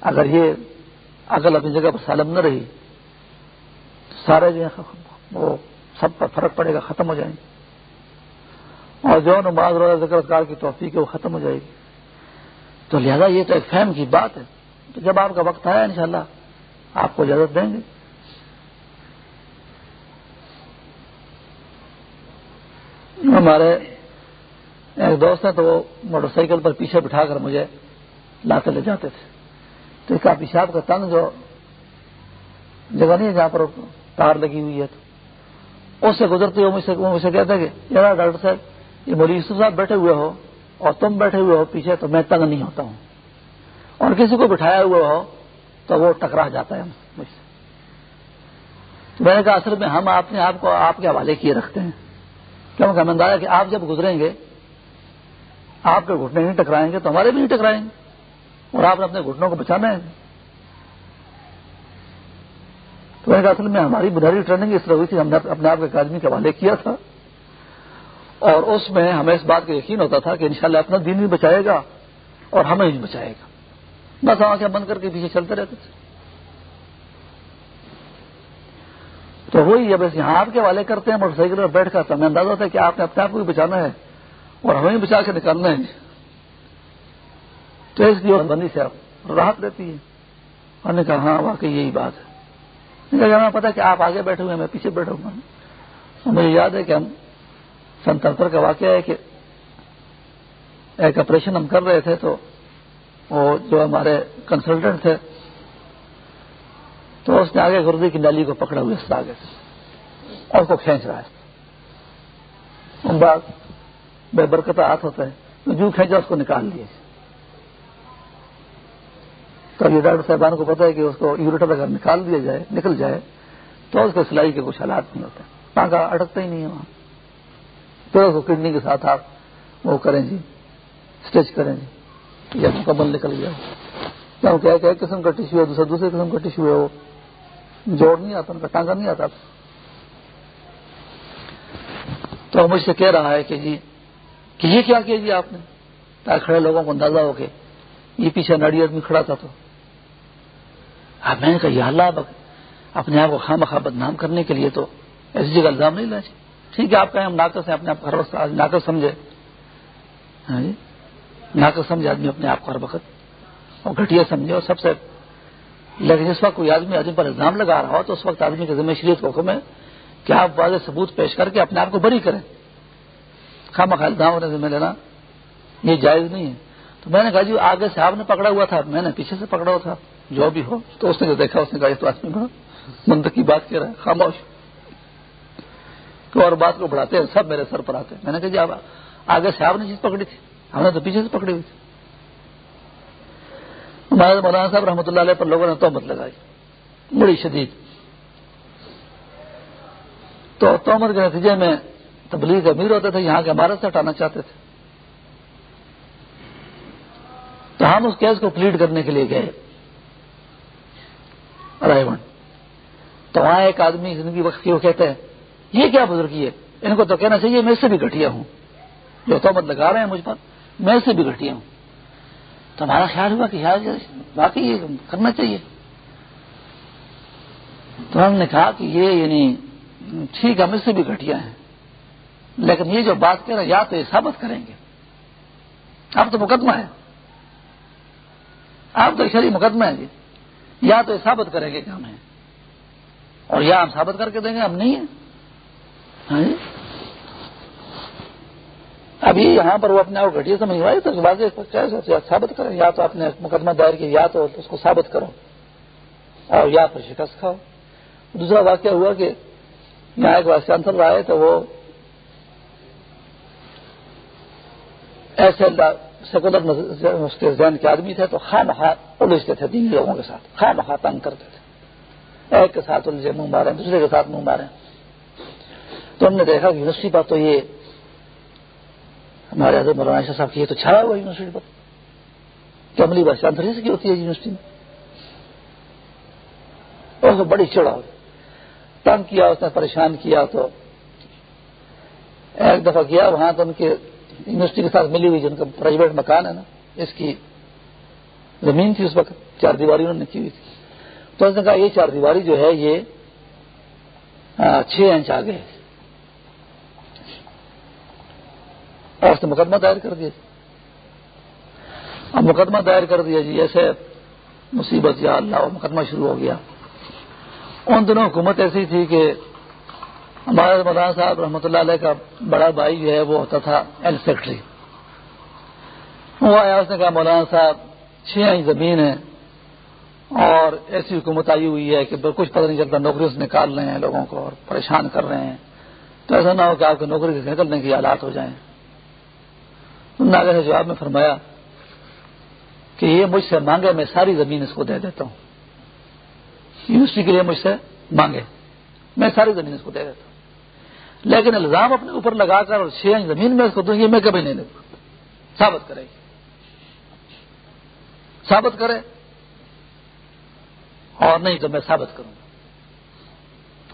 Speaker 1: اگر یہ عقل اپنی جگہ پر سالم نہ رہی، تو سارے جو وہ سب پر فرق پڑے گا، ختم ہو جائیں گے۔ اور جو نماز روزہ ذکر کار کی توفیق ہے، وہ ختم ہو جائے گی۔ تو لہذا یہ تو ایک فہم کی بات ہے تو جب آپ کا وقت آیا انشاءاللہ، آپ کو اجازت دیں گے۔ ہمارے ایک دوست ہیں تو وہ موٹر سائیکل پر پیچھے بٹھا کر مجھے لاتے لے جاتے تھے۔ تو اس کا پیشاب کا تنگ جو جگہ نہیں ہے جہاں پر تار لگی ہوئی ہے تو۔ اس سے گزرتے ہوئے مجھ سے کہتا کہ، یار ڈاکٹر صاحب، یہ مولی یوسف صاحب بیٹھے ہوئے ہو۔ اور تم بیٹھے ہوئے ہو پیچھے تو میں تنگ نہیں ہوتا ہوں۔ اور کسی کو بٹھایا ہوا ہو تو وہ ٹکرا جاتا ہے مجھ سے۔ میں نے کہا، اصل میں ہم آپ نے آپ کو آپ کے حوالے کیے رکھتے ہیں۔ کیوں؟ کہ ہمیں اندازہ کہ آپ جب گزریں گے، آپ کے گھٹنے نہیں ٹکرائیں گے تو ہمارے بھی نہیں ٹکرائیں گے۔ اور آپ نے اپنے گھٹنوں کو بچانا ہے۔ تو میں اصل میں ہماری بنیادی ٹریننگ اس طرح ہوئی تھی، ہم نے اپنے آپ کے آدمی کے حوالے کیا تھا۔ اور اس میں ہمیں اس بات کا یقین ہوتا تھا کہ انشاءاللہ اپنا دین بھی بچائے گا اور ہمیں بھی بچائے گا۔ بس آنکھیں بند کر کے پیچھے چلتے رہتے تھے۔ تو وہی جب اس یہاں آپ کے والے کرتے ہیں، موٹر سائیکل پر بیٹھ کر ہمیں اندازہ ہوتا ہے کہ آپ نے اپنے آپ کو بھی بچانا ہے اور ہمیں بچا کے نکالنا ہے۔ تو اس کی بندی سے آپ راحت لیتی ہے۔ اور نے کہا ہاں واقعی یہی بات ہے۔ ہمیں پتا کہ آپ آگے بیٹھے ہوئے میں پیچھے بیٹھا ہوں۔ مجھے یاد ہے کہ ہم سن کا واقعہ ہے کہ ایک آپریشن ہم کر رہے تھے تو وہ جو ہمارے کنسلٹنٹ تھے تو اس نے آگے گردی کی نالی کو پکڑا ہوئے آگے سے اور اس کو کھینچ رہا ہے۔ بات بے برکت ہاتھ ہوتا ہے تو جو کھینچا اس کو نکال لیے۔ تو یہ ڈاکٹر صاحبان کو پتا ہے کہ اس کو یوریٹر اگر نکال دیا جائے، نکل جائے تو اس کو سلائی کے کچھ حالات نہیں ہوتے۔ ٹانکا اٹکتا ہی نہیں ہے وہاں۔ پھر اس کو کڈنی کے ساتھ آپ وہ کریں جی اسٹچ کریں جی یا مکمل نکل گیا کیونکہ ایک ایک قسم کا ٹیشو ہے، دوسرا دوسرے قسم کا ٹیشو ہے، وہ جوڑ نہیں آتا، ان کا ٹانگا نہیں آتا۔ تو مجھ سے کہہ رہا ہے کہ جی کہ یہ کیا کیا جی آپ نے؟ تاکہ کھڑے لوگوں کو اندازہ ہو کے یہ پیچھے ناڑی آدمی کھڑا تھا تو۔ اب میں نے کہا یہ اللہ اپنے آپ کو خواہ مخواہ بدنام کرنے کے لیے تو ایسی جگہ الزام نہیں لینا چاہیے۔ ٹھیک ہے، آپ کہیں ہم ناقص ہیں اپنے آپ کو ہر وقت ناقص سمجھے۔ ہاں جی؟ ناقص سمجھے، آدمی اپنے آپ کو ہر وقت اور گھٹیا سمجھے۔ اور سب سے لیکن جس وقت کوئی آدمی آدمی پر الزام لگا رہا ہو، تو اس وقت آدمی کے ذمہ شریعت کو حکم ہے کہ آپ واضح ثبوت پیش کر کے اپنے آپ کو بری کریں۔ خام الزام ہونے ذمہ لینا یہ جائز نہیں ہے۔ تو میں نے کہا جی آگے سے آپ نے پکڑا ہوا تھا، میں نے پیچھے سے پکڑا ہوا تھا، جو بھی ہو، تو اس نے جو دیکھا، اس نے کہا یہ تو آدمی بڑا مند کی بات کہہ رہا ہے، خاموش۔ اور بات کو بڑھاتے ہیں، سب میرے سر پر آتے ہیں۔ میں نے کہا جی آپ آگے سے آپ نے چیز پکڑی تھی۔ ہم نے تو پیچھے سے پکڑی ہوئی تھی۔ ہمارے مولانا صاحب رحمۃ اللہ علیہ پر لوگوں نے تومت لگائی۔ بڑی شدید۔ تو تومت کے نتیجے میں تبلیغ امیر ہوتے تھے، یہاں کے عمارت سے ہٹانا چاہتے تھے۔ تو ہم اس کیس کو پلیٹ کرنے کے لیے گئے۔ رائے تو وہاں ایک آدمی زندگی وقت کی وہ کہتے ہیں؟ یہ کیا بزرگی ہے ان کو تو کہنا چاہیے میں سے بھی گٹیا ہوں۔ جو تومت لگا رہے ہیں مجھ پر، میں سے بھی گٹیا ہوں۔ تو ہمارا خیال ہوا کہ یار باقی یہ کرنا چاہیے۔ تو ہم نے کہا کہ یہ یعنی ٹھیک ہے مجھ سے بھی گٹیا ہیں۔ لیکن یہ جو بات کہہ رہے ہیں، یا تو یہ ثابت کریں گے۔ اب تو مقدمہ ہے آپ تو شری مقدمہ ہے جی یا تو یہ ثابت کریں گے کہ ہم ہیں۔ اور یا ہم ثابت کر کے دیں گے، ہم نہیں ہیں۔ ہاں جی؟ ابھی یہاں پر وہ اپنے آپ گھٹیا سے منگوائی تو واضح ثابت کریں، یا تو اپنے مقدمہ دائر کی، یا تو اس کو ثابت کرو۔ اور یا پھر شکست کھاؤ۔ دوسرا واقعہ ہوا کہ یہاں ایک وائس چانسلر آئے تو وہ ایسے سیکولر اس کے ذہن کے آدمی تھے تو خواہ مخواہ الجھتے تھے، دینی لوگوں کے ساتھ خواہ مخواہ تنگ کرتے تھے۔ ایک کے ساتھ الجھے منہ مارے، دوسرے کے ساتھ منہ مارے۔ تو ہم نے دیکھا کہ یونیورسٹی پر تو یہ ہمارے حضرت مولانا صاحب کی یہ تو چھایا ہوا یونیورسٹی پر۔ کہ عملی بس چانسلر کی ہوتی ہے یونیورسٹی میں۔ اور تو بڑی چڑھا۔ ہوئی تنگ کیا، اس نے پریشان کیا تو ایک دفعہ کیا وہاں تو ان کے یونیورسٹی کے ساتھ ملی ہوئی جن کا پرائیویٹ مکان ہے نا، اس کی زمین تھی اس وقت، چار دیواری انہوں نے کی ہوئی تھی۔ تو اس نے کہا یہ چار دیواری جو ہے، یہ ہاں، چھ انچ آگے اور اس نے مقدمہ دائر کر دیا جی۔ اب مقدمہ دائر کر دیا جی ایسے مصیبت یا اللہ اور مقدمہ شروع ہو گیا۔ ان دنوں حکومت ایسی تھی کہ ہمارے مولانا صاحب رحمۃ اللہ علیہ کا بڑا بھائی جو ہے وہ ہوتا تھا ایل سیکٹری وہ آیا، اس نے کہا، مولانا صاحب، چھ انچ زمین ہے اور ایسی حکومت آئی ہوئی ہے کہ کچھ پتہ نہیں چلتا نوکری سے نکال رہے ہیں لوگوں کو اور پریشان کر رہے ہیں۔ تو ایسا نہ ہو کہ آپ کو نوکری سے نکلنے کی حالات ہو جائیں۔ انہوں نے جواب میں فرمایا کہ یہ مجھ سے مانگے، میں ساری زمین اس کو دے دیتا ہوں۔ یونیورسٹی کے لیے مجھ سے مانگے، میں ساری زمین اس کو دے دیتا ہوں۔ لیکن الزام اپنے اوپر لگا کر اور چھ انچ زمین میں اس کو دوں گی، میں کبھی نہیں دوں ثابت کرے گی۔ ثابت کرے اور نہیں تو میں ثابت کروں گا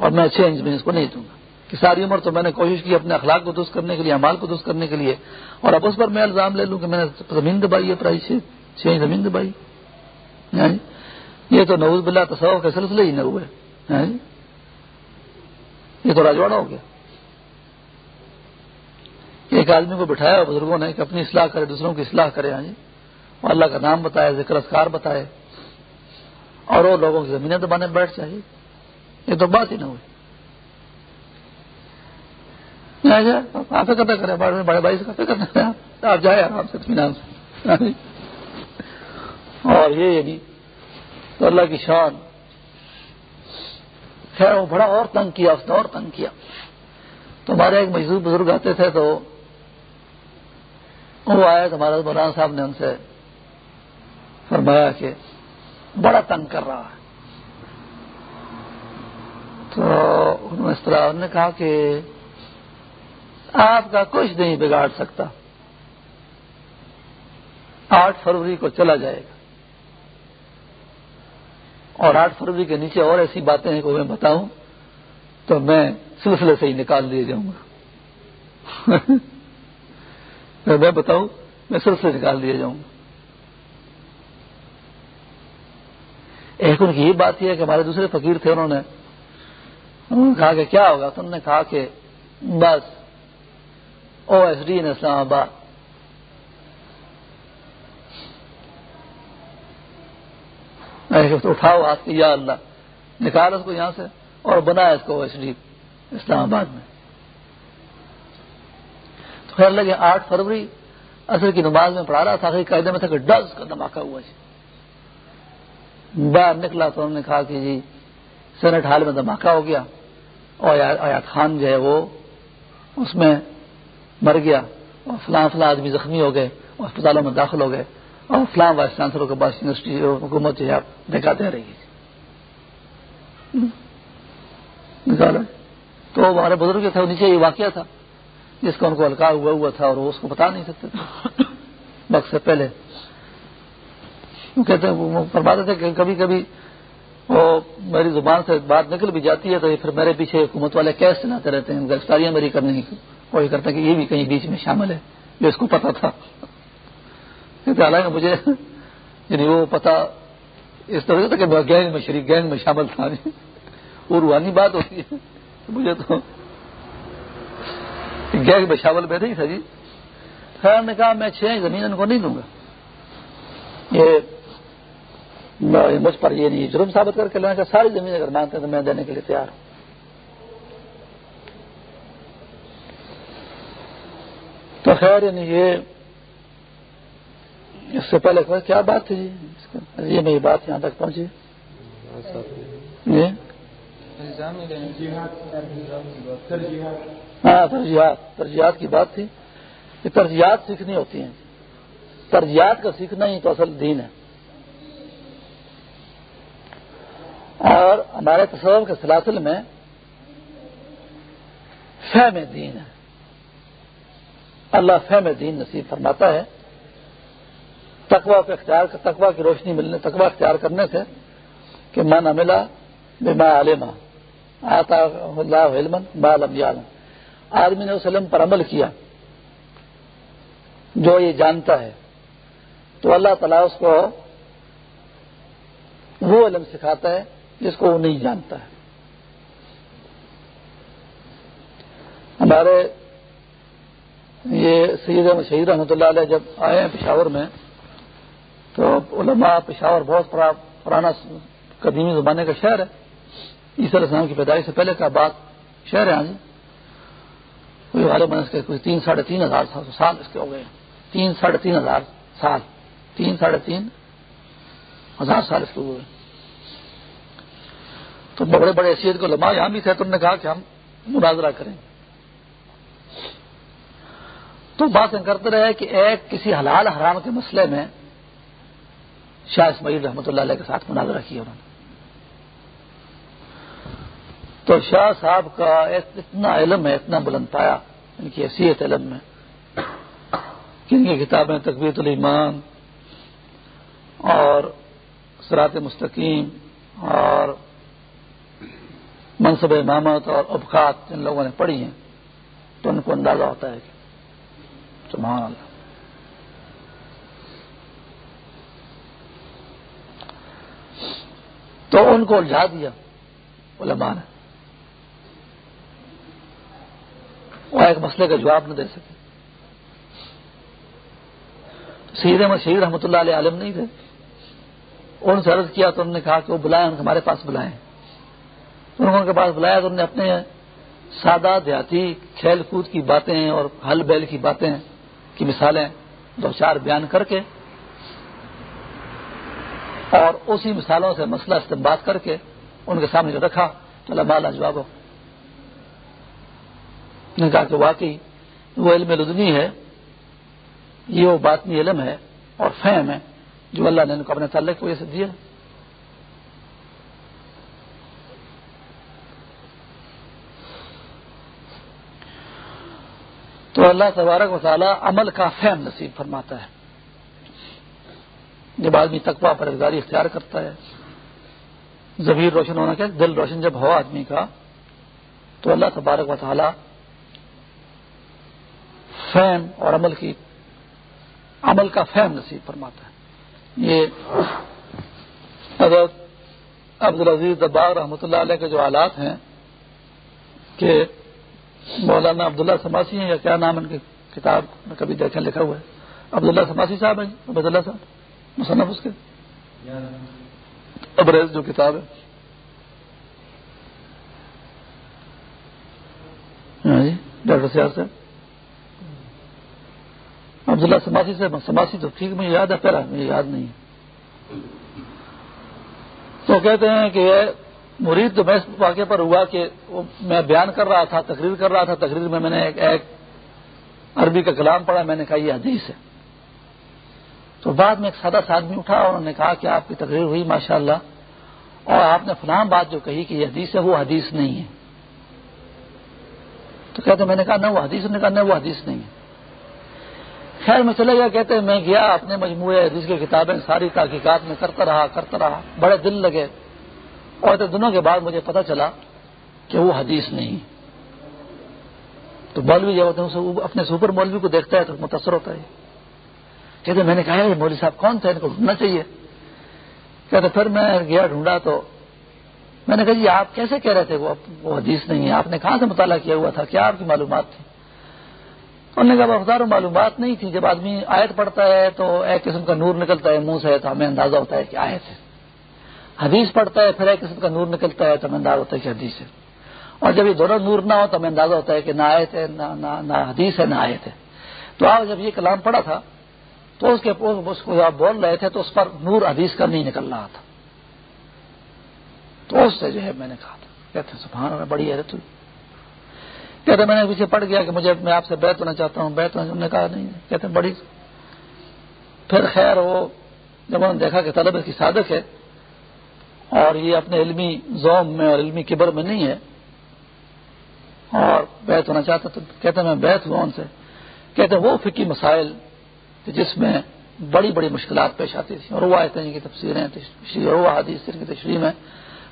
Speaker 1: اور میں چھ انچ زمین اس کو نہیں دوں گا۔ کہ ساری عمر تو میں نے کوشش کی اپنے اخلاق کو درست کرنے کے لیے امال کو درست کرنے کے لیے۔ اور اب اس پر میں الزام لے لوں کہ میں نے زمین دبائی ہے پرائی سے چھ زمین دبائی۔ ہاں جی؟ یہ تو نوز بلا تصور کے سلسلے ہی نہ ہوئے۔ ہاں جی؟ یہ تو راجواڑا ہو گیا۔ ایک آدمی کو بٹھایا بزرگوں نے کہ اپنی اصلاح کرے، دوسروں کی اصلاح کرے ہاں جی؟ اور اللہ کا نام بتائے، ذکر اسکار بتائے۔ اور وہ لوگوں کی زمینیں دبانے بیٹھ چاہیے یہ تو بات ہی نہ ہوئی۔ آپ سے کرتا کرے بڑے بھائی سے کرتے کرتے آپ جائیں آرام سے اطمینان سے۔ اور یہ یعنی تو اللہ کی شان۔ خیر، وہ بڑا اور تنگ کیا، اس نے اور تنگ کیا۔ تو ہمارے ایک مزدور بزرگ آتے تھے تو وہ آئے تو ہمارے مولانا صاحب نے ان سے فرمایا کہ بڑا تنگ کر رہا ہے۔ تو انہوں نے اس طرح انہوں نے کہا کہ آپ کا کچھ نہیں بگاڑ سکتا۔ آٹھ فروری کو چلا جائے گا۔ اور آٹھ فروری کے نیچے اور ایسی باتیں ہیں کہ میں بتاؤں تو میں سلسلے سے ہی نکال لیے جاؤں گا۔ میں بتاؤں، میں سلسلے نکال دیے جاؤں گا۔ ایک ان کی یہ بات یہ ہے کہ ہمارے دوسرے فقیر تھے انہوں نے انہوں نے کہا کہ کیا ہوگا؟ تو انہوں نے کہا کہ بس او ایس ڈی نے اسلام آباد. اٹھاؤ ہاتھ کی، یا اللہ، نکال اس کو یہاں سے اور بنایا اس کو او ایس ڈی اسلام آباد میں. تو خیر لگے آٹھ فروری اصل کی نماز میں پڑھا رہا تھا قاعدے میں تھا کہ ڈز کا دھماکہ ہوا جی. باہر نکلا تو انہوں نے کہا کہ جی سینٹ ہال میں دھماکہ ہو گیا اور آیات خان جو ہے وہ اس میں مر گیا اور فلاں فلاں آدمی زخمی ہو گئے اور اسپتالوں میں داخل ہو گئے اور فلاں وائس چانسلر کے پاس یونیورسٹی حکومت جو ہے آپ دکھاتے رہی تو ہمارے بزرگ تھے نیچے یہ واقعہ تھا، جس کا ان کو ہلکا ہوا ہوا تھا اور وہ اس کو بتا نہیں سکتے تھے۔ وقت سے پہلے۔ کہتے ہیں فرماتے تھے کہ کبھی کبھی وہ میری زبان سے بات نکل بھی جاتی ہے تو پھر میرے پیچھے حکومت والے کیس چلاتے رہتے ہیں، گرفتاریاں میری کرنے کی کوئی کرتا کہ یہ بھی کہیں بیچ میں شامل ہے، جو اس کو پتا تھا۔ حالانکہ مجھے یعنی وہ پتا، اس طرح سے کہ گینگ میں شریک، گینگ میں شامل تھا۔ وہ روحانی بات ہوتی ہے۔ مجھے تو گینگ میں شامل میں نہیں تھا جی۔ خیر نے کہا، میں چھ زمین ان کو نہیں دوں گا۔ یہ مجھ پر یہ نہیں جرم ثابت کر کے لینا کا ساری زمین اگر مانگتے ہیں تو میں دینے کے لیے تیار ہوں۔ تو خیر یعنی یہ اس سے پہلے کیا بات تھی؟ جی یہ میری بات یہاں تک پہنچی۔ ہاں ترجیحات ترجیحات کی بات تھی۔ کہ ترجیحات سیکھنی ہوتی ہیں۔ ترجیحات کا سیکھنا ہی تو اصل دین ہے۔ اور ہمارے تصور کے سلاسل میں فہم دین ہے۔ اللہ فہم دین نصیب فرماتا ہے۔ تقوا کو اختیار تقوا کی روشنی ملنے تقوا اختیار کرنے سے کہ من ملا بما علما آتا اللہ علم بالم آدمی نے اس علم پر عمل کیا۔ جو یہ جانتا ہے۔ تو اللہ تعالیٰ اس کو وہ علم سکھاتا ہے جس کو وہ نہیں جانتا ہے۔ ہمارے یہ سید احمد شہید رحمۃ اللہ علیہ جب آئے ہیں پشاور میں، تو علماء پشاور بہت پرانا قدیمی زمانے کا شہر ہے۔ علیہ السلام کی پیدائش سے پہلے کا بات شہر ہے آج کوئی والے منس کے کچھ تین، ساڑھے تین ہزار سال اس کے ہو گئے تین، ساڑھے تین ہزار سال۔ تین، ساڑھے تین ہزار سال اس کے ہوئے۔ تو بڑے بڑے حیثیت کو لمحہ یہاں بھی تھے تم نے کہا کہ ہم مناظرہ کریں۔ تو بات کرتے رہے کہ ایک کسی حلال حرام کے مسئلے میں شاہ اسماعیل رحمۃ اللہ علیہ کے ساتھ مناظرہ کیا انہوں نے۔ تو شاہ صاحب کا اتنا علم ہے، اتنا بلند پایا ان کی حیثیت علم میں کن کی کتابیں تقویت الایمان اور سرات مستقیم اور منصب امامت اور ابخات جن لوگوں نے پڑھی ہیں، تو ان کو اندازہ ہوتا ہے کہ سبحان اللہ۔ تو ان کو الجھا دیا، علماء نے۔ ایک مسئلے کا جواب نہ دے سکے۔ سید احمد شہید رحمۃ اللہ علیہ عالم نہیں تھے۔ ان سے عرض کیا تو انہوں نے کہا کہ وہ بلائیں ہمارے پاس بلائیں انہوں نے ان کے پاس بلایا تو انہوں نے اپنے سادہ دیہاتی کھیل کود کی باتیں اور ہل بیل کی باتیں کی مثالیں دو چار بیان کر کے اور اسی مثالوں سے مسئلہ استعمال کر کے ان کے سامنے جو رکھا تو اللہ مالا جواب ہو۔ نے کہا کہ واقعی وہ علم لدنی ہے، یہ وہ باطنی علم ہے اور فہم ہے جو اللہ نے ان کو اپنے تعلق کی وجہ سے دیا۔ تو اللہ تبارک و تعالیٰ عمل کا فہم نصیب فرماتا ہے۔ جب آدمی تقوا پرزگاری اختیار کرتا ہے زبیر روشن ہونا کیا، دل روشن جب ہوا آدمی کا، تو اللہ تبارک و تعالیٰ فہم اور عمل کی، عمل کا فہم نصیب فرماتا ہے۔ یہ حضرت عبدالعزیز دباغ رحمۃ اللہ علیہ کے جو حالات ہیں، کہ مولانا عبداللہ سماسی ہیں یا کیا نام ان کی کتاب میں کبھی دیکھیں لکھا ہوا ہے؟ عبداللہ سماسی صاحب ہیں جی، عبداللہ صاحب، مصنف اس کے۔ ابریز جو کتاب ہے۔ ہاں جی ڈاکٹر سیاح صاحب۔ عبداللہ سماسی سے سماسی تو ٹھیک، مجھے یاد ہے، پہلا، مجھے یاد نہیں ہے۔ تو کہتے ہیں کہ مرید تو میں اس واقعے پر ہوا کہ میں بیان کر رہا تھا تقریر کر رہا تھا تقریر میں میں نے ایک, ایک عربی کا کلام پڑھا میں نے کہا یہ حدیث ہے۔ تو بعد میں ایک سادہ سا آدمی اٹھا اور انہوں نے کہا کہ آپ کی تقریر ہوئی ماشاء اللہ اور آپ نے فلاں بات جو کہی کہ یہ حدیث ہے وہ حدیث نہیں ہے۔ تو کہتے میں نے کہا نہ وہ حدیث نے کہا نہ وہ حدیث نہیں ہے۔ خیر میں چلے گیا کہتے ہیں میں گیا اپنے مجموعے جس کی کتابیں ساری تحقیقات میں کرتا رہا کرتا رہا بڑے دل لگے۔ اور دنوں کے بعد مجھے پتا چلا کہ وہ حدیث نہیں تو مولوی جب اپنے سپر مولوی کو دیکھتا ہے تو متاثر ہوتا ہے۔ کہتے میں نے کہا، یہ مولوی صاحب کون تھا ان کو ڈھونڈنا چاہیے۔ کہتے پھر میں گیا ڈھونڈا تو میں نے کہا جی آپ کیسے کہہ رہے تھے وہ حدیث نہیں ہے؟ آپ نے کہاں سے مطالعہ کیا ہوا تھا؟ کیا آپ کی معلومات تھی؟ انہوں نے کہا ہزاروں معلومات نہیں تھی۔ جب آدمی آیت پڑھتا ہے تو ایک قسم کا نور نکلتا ہے، منہ سے تو ہمیں اندازہ ہوتا ہے کہ آیت ہے۔ حدیث پڑھتا ہے، پھر ایک قسم کا نور نکلتا ہے تو ہمیں اندازہ ہوتا ہے کہ حدیث ہے۔ اور جب یہ دونوں نور نہ ہو تو ہمیں اندازہ ہوتا ہے کہ نہ آیت ہے، نہ حدیث ہے، نہ آیت ہے۔ تو آپ جب یہ کلام پڑھا تھا، تو اس کے اس کو آپ بول رہے تھے، تو اس پر نور حدیث کا نہیں نکل رہا تھا۔ تو اس سے جو ہے میں نے کہا تھا، کہتے سبحان بڑی حیرت ہوئی۔ کہتے میں نے پیچھے پڑ گیا کہ مجھے میں آپ سے بیت ہونا چاہتا ہوں بیت ہونا نے کہا، نہیں، کہتے بڑی پھر خیر، وہ جب انہوں نے دیکھا کہ طلب اس کی صادق ہے اور یہ اپنے علمی زوم میں اور علمی کبر میں نہیں ہے۔ اور بیت ہونا چاہتا تو کہتے میں بیت ہوا ان سے۔ کہتے وہ فکی مسائل جس میں بڑی بڑی مشکلات پیش آتی تھیں۔ اور وہ آئے تھے کی تفصیلیں اور وہ حادث کی تشریح میں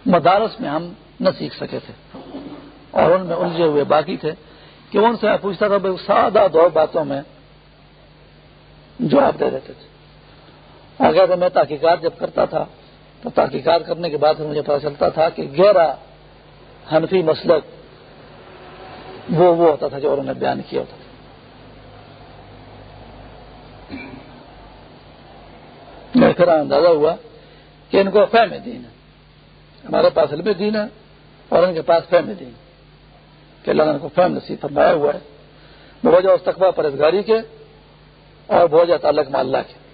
Speaker 1: مدارس میں ہم نہ سیکھ سکے تھے۔ اور ان میں الجھے ہوئے باقی تھے کہ ان سے میں پوچھتا تھا بھائی سادہ دو باتوں میں جواب دے دیتے تھے۔ آگے تو میں تحقیقات جب کرتا تھا تو تحقیقات کرنے کے بعد مجھے پتا چلتا تھا کہ گہرا حنفی مسلک وہ وہ ہوتا تھا جو انہوں نے بیان کیا ہوتا تھا۔ میں پھر اندازہ ہوا کہ ان کو فہم دین ہے۔ ہمارے پاس علم دین ہے اور ان کے پاس فہم دین کہ اللہ نے کو فہم نصیب فرمایا ہوا ہے۔ بوجہ اس تقبہ پرزگاری کے اور بوجہ تعلق میں اللہ کے۔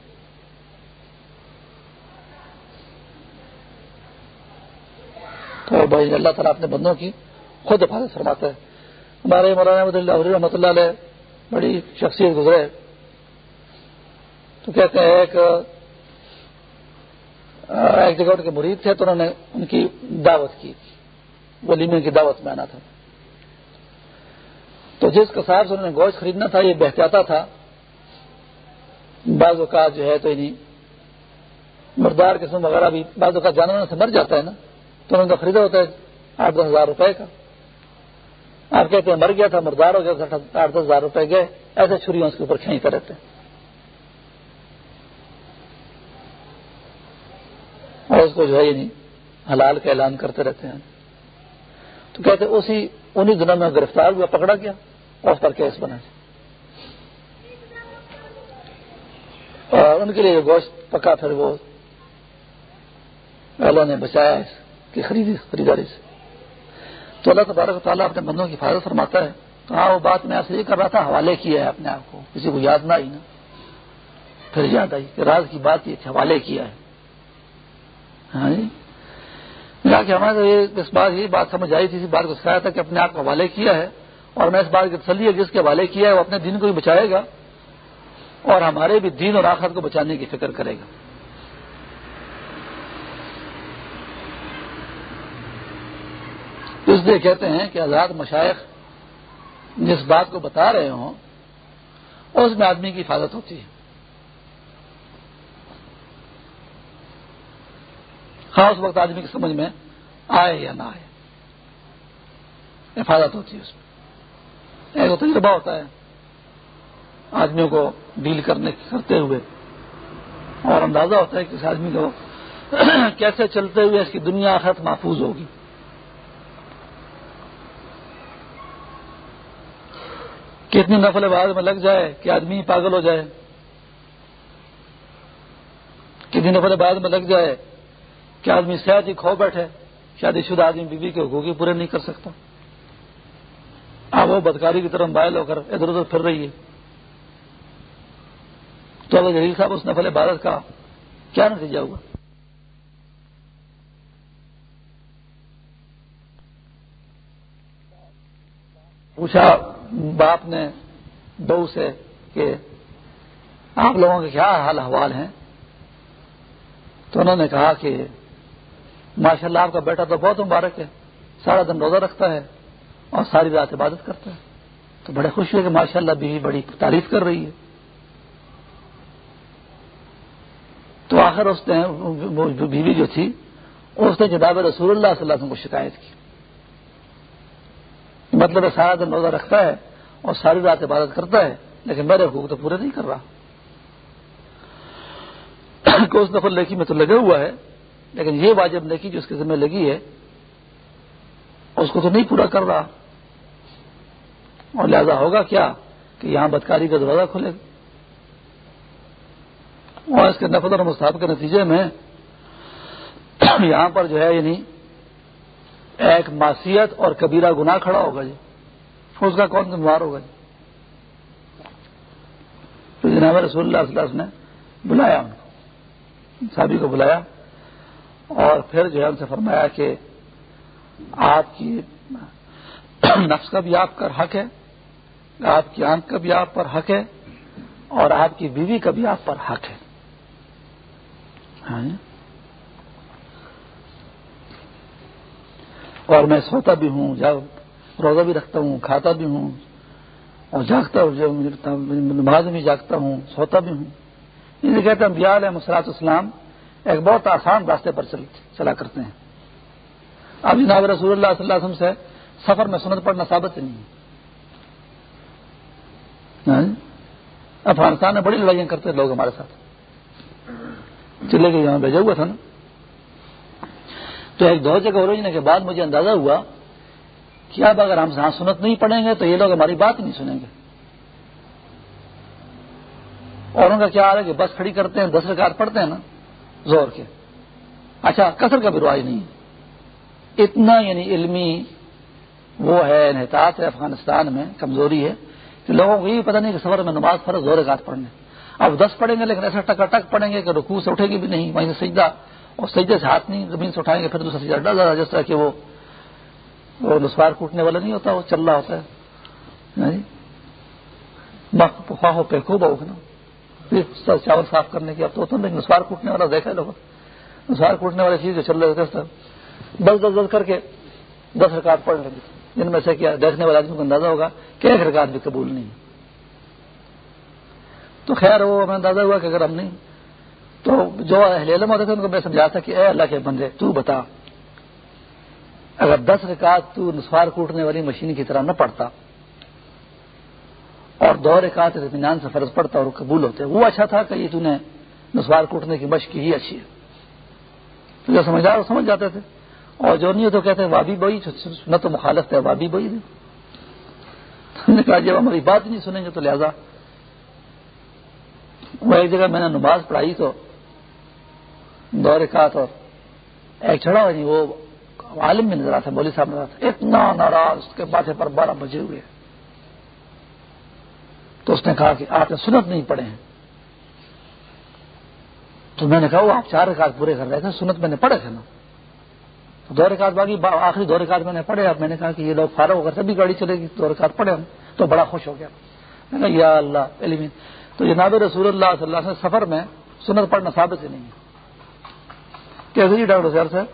Speaker 1: تو بھائی اللہ تعالیٰ اپنے بندوں کی خود حفاظت فرماتا ہے۔ ہمارے مولانا رحمۃ اللہ علیہ بڑی شخصیت گزرے۔ تو کہتے ہیں ایک ایک جگہ کے مرید تھے تو انہوں نے ان کی دعوت کی۔ ولیمے کی دعوت میں آنا تھا۔ تو جس کا سے انہوں نے گوشت خریدنا تھا، یہ بہتاتا تھا۔ بعض اوقات جو ہے تو انہیں مردار قسم وغیرہ بھی، بعض اوقات جانوروں سے مر جاتا ہے نا۔ تو انہوں نے خریدا ہوتا ہے آٹھ دس ہزار روپے کا۔ آپ کہتے ہیں مر گیا تھا، مردار ہو گیا تھا، آٹھ دس ہزار روپے گئے۔ ایسے چھریوں اس کے اوپر کھینچتے رہتے اور اس کو جو ہے یعنی حلال کا اعلان کرتے رہتے ہیں۔ تو کہتے اسی انہیں دنوں میں گرفتار ہوا، پکڑا گیا اس پر کیس بنا۔ اور ان کے لیے گوشت پکا پھر وہ اللہ نے بچایا۔ اس کی خریداری سے۔ تو اللہ تبارک تعالیٰ اپنے بندوں کی حفاظت فرماتا ہے تو ہاں وہ بات میں آپ سے یہ کر رہا تھا، حوالے کیا ہے اپنے آپ کو۔ کسی کو یاد نہ آئی نا۔ پھر یاد آئی کہ راز کی بات یہ حوالے کیا ہے۔ ہاں جی۔ کہ ہمارے اس بات یہ بات سمجھ آئی تھی اسی بات کو سکھایا تھا کہ اپنے آپ کو حوالے کیا ہے۔ اور میں اس بات کی تسلی ہے جس کے حوالے کیا ہے، وہ اپنے دین کو بھی بچائے گا اور ہمارے بھی دین اور آخر کو بچانے کی فکر کرے گا۔ اس کہتے ہیں کہ آزاد مشائق جس بات کو بتا رہے ہوں اس میں آدمی کی حفاظت ہوتی ہے۔ ہاں، خاص وقت آدمی کی سمجھ میں آئے یا نہ آئے۔ حفاظت ہوتی ہے اس میں۔ ایک تجربہ ہوتا ہے آدمیوں کو ڈیل کرنے کرتے ہوئے۔ اور اندازہ ہوتا ہے کہ اس آدمی کو کیسے چلتے ہوئے اس کی دنیا خط محفوظ ہوگی۔ کتنی نفل بعد میں لگ جائے کہ آدمی پاگل ہو جائے۔ کتنی نفل بعد میں لگ جائے کہ آدمی صحت ہی جی کھو بیٹھے، شادی شدہ آدمی بیوی کے حقوق پورے نہیں کر سکتا۔ اب وہ بدکاری کی طرف بائل ہو کر ادھر ادھر پھر رہی ہے۔ تو اگر جلیل صاحب اس نفل عبادت کا کیا نتیجہ ہوا؟ پوچھا باپ نے بہو سے کہ آپ لوگوں کے کیا حال حوال ہیں؟ تو انہوں نے کہا کہ ماشاء اللہ آپ کا بیٹا تو بہت مبارک ہے، سارا دن روزہ رکھتا ہے اور ساری رات عبادت کرتا ہے۔ تو بڑے خوش ہوئے کہ ماشاء اللہ بیوی بڑی تعریف کر رہی ہے۔ تو آخر اس نے بیوی جو تھی، اس نے جناب رسول اللہ صلی اللہ علیہ وسلم کو شکایت کی۔ مطلب سارا دن روزہ رکھتا ہے اور ساری رات عبادت کرتا ہے، لیکن میرے حقوق تو پورے نہیں کر رہا۔ کہ اس نفل لیکی میں تو لگا ہوا ہے، لیکن یہ واجب نیکی جو اس کے ذمہ لگی ہے، اس کو تو نہیں پورا کر رہا۔ اور لہذا ہوگا کیا کہ یہاں بدکاری کا دروازہ کھلے۔ گا اور اس کے نفل اور مستحب کے نتیجے میں یہاں پر جو ہے یعنی ایک معصیت اور کبیرہ گناہ کھڑا ہوگا جی۔ اس کا کون ذمہ ہوگا جی؟ تو جناب رسول اللہ صلی اللہ علیہ وسلم نے بلایا ان کو۔ صحابی کو بلایا اور پھر جو ہے ان سے فرمایا کہ آپ کی نفس کا بھی آپ کا حق ہے، آپ کی آنکھ کا بھی آپ پر حق ہے اور آپ کی بیوی کا بھی آپ پر حق ہے ہاں جی۔ اور میں سوتا بھی ہوں جب روزہ بھی رکھتا ہوں، کھاتا بھی ہوں، اور جاگتا ہوں نماز میں جاگتا ہوں، سوتا بھی ہوں۔ یہ کہتے ہیں بیال ہے مسلاط اسلام ایک بہت آسان راستے پر چلا کرتے ہیں۔ اب جناب رسول اللہ صلی اللہ علیہ وسلم سے سفر میں سنت پڑنا ثابت نہیں ہے۔ ہاں جی؟ افغانستان میں بڑی لڑائیاں کرتے لوگ ہمارے ساتھ۔ چلے گئے، یہاں بھیجا ہوا تھا نا۔ تو ایک دو جگہ اورجنے کے بعد مجھے اندازہ ہوا کہ اب اگر ہم یہاں سنت نہیں پڑھیں گے تو یہ لوگ ہماری بات نہیں سنیں گے۔ اور ان کا کیا حال ہے کہ بس کھڑی کرتے ہیں، دس رکعت پڑھتے ہیں نا زور کے۔ اچھا کثر کا بھی رواج نہیں ہے۔ اتنا یعنی علمی وہ ہے، انحطاط ہے، افغانستان میں کمزوری ہے کہ لوگوں کو یہ پتہ نہیں کہ سفر میں نماز فرض زور گات پڑھنے۔ اب دس پڑھیں گے لیکن ایسا ٹکا ٹک پڑھیں گے کہ رکوع سے اٹھے گی بھی نہیں، وہیں سے سجدہ اور سجدے سے ہاتھ نہیں، زمین سے اٹھائیں گے پھر دوسرا سجدہ۔ ڈر جس طرح کہ وہ وہ نسوار کوٹنے والا نہیں ہوتا، وہ چل رہا ہوتا ہے۔ ہو پہ خوب ہوگا چاول صاف کرنے کی اب تو نسوار کوٹنے والا دیکھا لوگ نسوار کوٹنے والی چیز جو چل رہے ہوتے دس دس دس کر کے دس رکعت پڑھ لیں گے۔ جن میں سے کیا دیکھنے والے آدمی کو اندازہ ہوگا کہ ایک رکعت بھی قبول نہیں تو خیر، وہ ہمیں اندازہ ہوا کہ اگر ہم نہیں تو جو اہل علم ہوتے تھے، ان کو میں سمجھا تھا کہ اے اللہ کے بندے، تو بتا۔ اگر دس رکعت تو نسوار کوٹنے والی مشین کی طرح نہ پڑتا، اور دو رکعت اطمینان سے فرض پڑتا اور قبول ہوتے، وہ اچھا تھا کہ یہ تو نے نسوار کوٹنے کی مشق ہی اچھی ہے۔ تو جو سمجھدار وہ سمجھ جاتے تھے۔ اور جو نہیں تو کہتے وابی بوئی نہ تو مخالف ہے وابی بوئی نے کہا، جب ہماری بات نہیں سنیں گے تو لہذا۔ وہ ایک جگہ میں نے نماز پڑھائی تو دور کا تو ایک چڑھا نہیں جی، وہ عالم بھی نظر آتا بولی صاحب نظر آتا اتنا ناراض، اس کے باتیں پر بارہ بجے ہوئے۔ تو اس نے کہا کہ آپ نے سنت نہیں پڑھے ہیں۔ تو میں نے کہا، وہ آپ چار رکعت پورے کر رہے تھے، سنت میں نے پڑھے تھے نا؟ دو رکعت باقی آخری دو رکعت میں نے پڑھے۔ اب میں نے کہا کہ یہ لوگ فارغ ہو کر سبھی گاڑی چلے گی، دو رکعت پڑھے ہم۔ تو بڑا خوش ہو گیا۔ میں نے کہا، یا اللہ، علم۔ تو جناب رسول اللہ صلی اللہ علیہ وسلم، سفر میں سنت پڑھنا ثابت ہی نہیں ہے۔ کیسے جی ڈاکٹر صاحب صاحب؟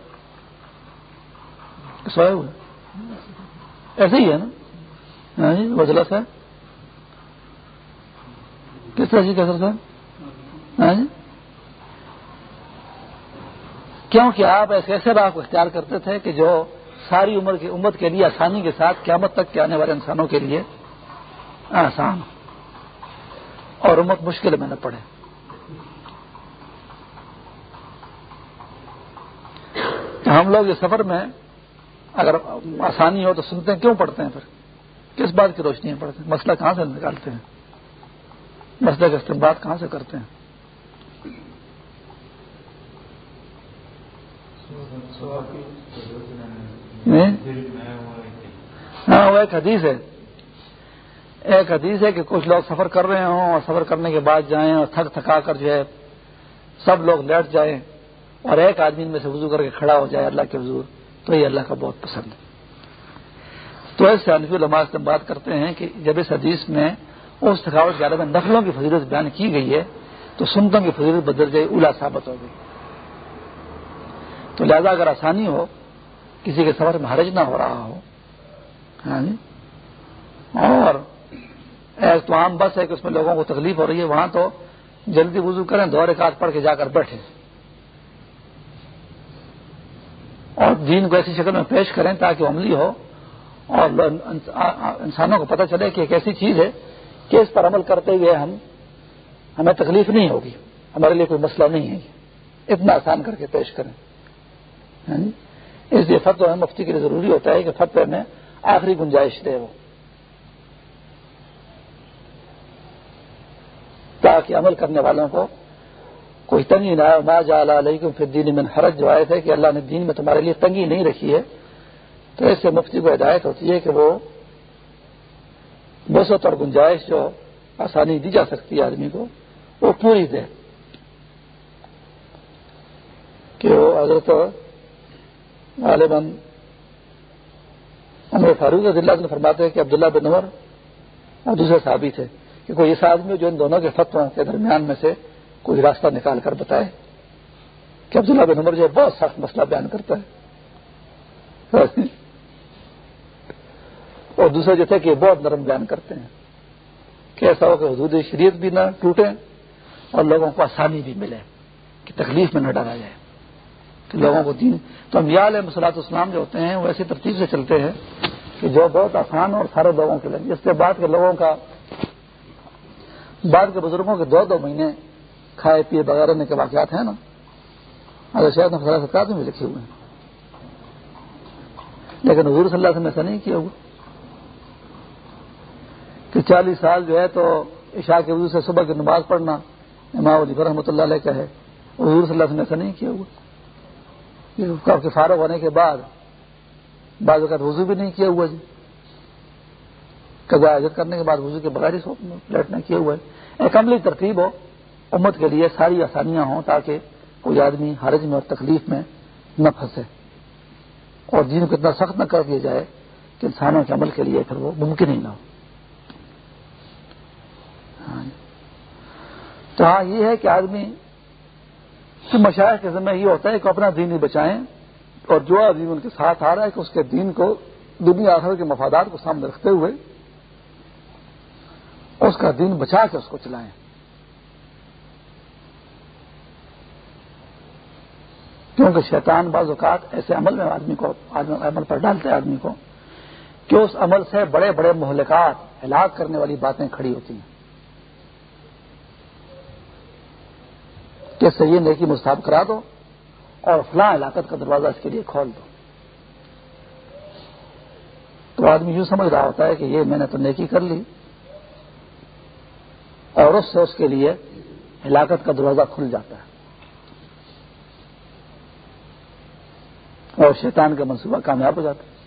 Speaker 1: سوئے ہوئے۔ ایسے ہی ہے نا؟ ہاں جی وزلا صاحب۔ کس طرح جی کیسر صاحب؟ ہاں جی۔ کیونکہ آپ ایسے ایسے راہ کو اختیار کرتے تھے کہ جو ساری عمر کی، امت کے لیے آسانی کے ساتھ قیامت تک کے آنے والے انسانوں کے لیے آسان اور امت مشکل میں نہ پڑے۔ ہم لوگ اس سفر میں اگر آسانی ہو تو سنتے ہیں، کیوں پڑھتے ہیں پھر؟ کس بات کی روشنی میں پڑھتے ہیں؟ مسئلہ کہاں سے نکالتے ہیں؟ مسئلہ کا استعمال کہاں سے کرتے ہیں؟ ہاں وہ ایک حدیث ہے۔ ایک حدیث ہے کہ کچھ لوگ سفر کر رہے ہوں اور سفر کرنے کے بعد جائیں اور تھک تھکا کر جو ہے سب لوگ لیٹ جائیں۔ اور ایک آدمی میں سے وضو کر کے کھڑا ہو جائے اللہ کے حضور، تو یہ اللہ کا بہت پسند ہے۔ تو ایسے انفی علماء سے بات کرتے ہیں کہ جب اس حدیث میں اس تھکاوٹ کے بارے میں نفلوں کی فضیلت بیان کی گئی ہے، تو سنتوں کی فضیلت بدل جائے، اولا ثابت ہو گئی۔ تو لہذا اگر آسانی ہو، کسی کے سفر میں حرج نہ ہو رہا ہو ہاں جی، اور ایک تو عام بس ہے کہ اس میں لوگوں کو تکلیف ہو رہی ہے، وہاں تو جلدی وضو کریں دورے کاٹ پڑھ کے جا کر بیٹھے اور دین کو ایسی شکل میں پیش کریں تاکہ عملی ہو اور انسانوں کو پتہ چلے کہ ایک ایسی چیز ہے کہ اس پر عمل کرتے ہوئے ہم ہمیں تکلیف نہیں ہوگی، ہمارے لیے کوئی مسئلہ نہیں ہے۔ اتنا آسان کر کے پیش کریں۔ ہاں جی؟ اس لیے فتو مفتی کے لیے ضروری ہوتا ہے کہ فتو میں آخری گنجائش دے وہ۔ تاکہ عمل کرنے والوں کو کوئی تنگی نہ نہ جا لیکن پھر دین میں حرج، جو آئے تھے کہ اللہ نے دین میں تمہارے لیے تنگی نہیں رکھی ہے۔ تو اس سے مفتی کو ہدایت ہوتی ہے کہ وہ بسط اور گنجائش جو آسانی دی جا سکتی ہے آدمی کو، وہ پوری دے۔ کہ وہ حضرت غالباً عمر فاروق عدل نے فرماتے ہیں کہ عبداللہ بن عمر اور دوسرے صحابی تھے کہ کوئی ایسا آدمی جو ان دونوں کے فتو کے درمیان میں سے کوئی راستہ نکال کر بتائے کہ عبداللہ بن عمر جو بہت سخت مسئلہ بیان کرتا ہے۔ اور دوسرے جو تھے کہ بہت نرم بیان کرتے ہیں کہ ایسا ہو کہ حدود شریعت بھی نہ ٹوٹے اور لوگوں کو آسانی بھی ملے کہ تکلیف میں نہ ڈالا جائے۔ کہ لوگوں کو دین تو ہم یال مسلاط اسلام جو ہوتے ہیں وہ ایسی ترتیب سے چلتے ہیں کہ جو بہت آسان اور سارے لوگوں کے لیے اس کے بعد کے لوگوں کا بعد کے بزرگوں کے دو دو مہینے کھائے پیے بغیر رہنے کے واقعات ہیں نا۔ اگر شاید ستار میں بھی لکھے ہوئے ہیں۔ لیکن حضور صلی اللہ علیہ وسلم ایسا نہیں کیا ہوا۔ کہ چالیس سال جو ہے تو عشاء کے وضو سے صبح کی نماز پڑھنا امام علی رحمۃ اللہ علیہ کا ہے۔ حضور صلی اللہ علیہ وسلم ایسا نہیں کیا ہوا۔ کہ فارغ ہونے کے بعد بعض اوقات وضو بھی نہیں کیا ہوا جی۔ کبھی حاضر کرنے کے بعد وضو کے بغیر ہی لیٹنا کیا ہوا ہے۔ ایک عملی ترتیب ہو۔ امت کے لیے ساری آسانیاں ہوں تاکہ کوئی آدمی حرج میں اور تکلیف میں نہ پھنسے اور جن کو اتنا سخت نہ کر دیا جائے کہ انسانوں کے عمل کے لیے پھر وہ ممکن ہی نہ ہو۔ ہاں جی۔ تو ہاں یہ ہے کہ آدمی مشاعر کے ذمہ یہ ہوتا ہے کہ اپنا دین ہی بچائیں اور جو آدمی ان کے ساتھ آ رہا ہے کہ اس کے دین کو دنیا آخر کے مفادات کو سامنے رکھتے ہوئے اس کا دین بچا کے اس کو چلائیں۔ کیونکہ شیطان بعض اوقات ایسے عمل میں آدمی کو عمل پر ڈالتے آدمی کو کہ اس عمل سے بڑے بڑے مہلکات ہلاک کرنے والی باتیں کھڑی ہوتی ہیں۔ کہ سے یہ نیکی مستحب کرا دو اور فلاں علاقت کا دروازہ اس کے لیے کھول دو۔ تو آدمی یوں سمجھ رہا ہوتا ہے کہ یہ میں نے تو نیکی کر لی اور اس سے اس کے لیے ہلاکت کا دروازہ کھل جاتا ہے۔ اور شیطان کا منصوبہ کامیاب ہو جاتا ہے۔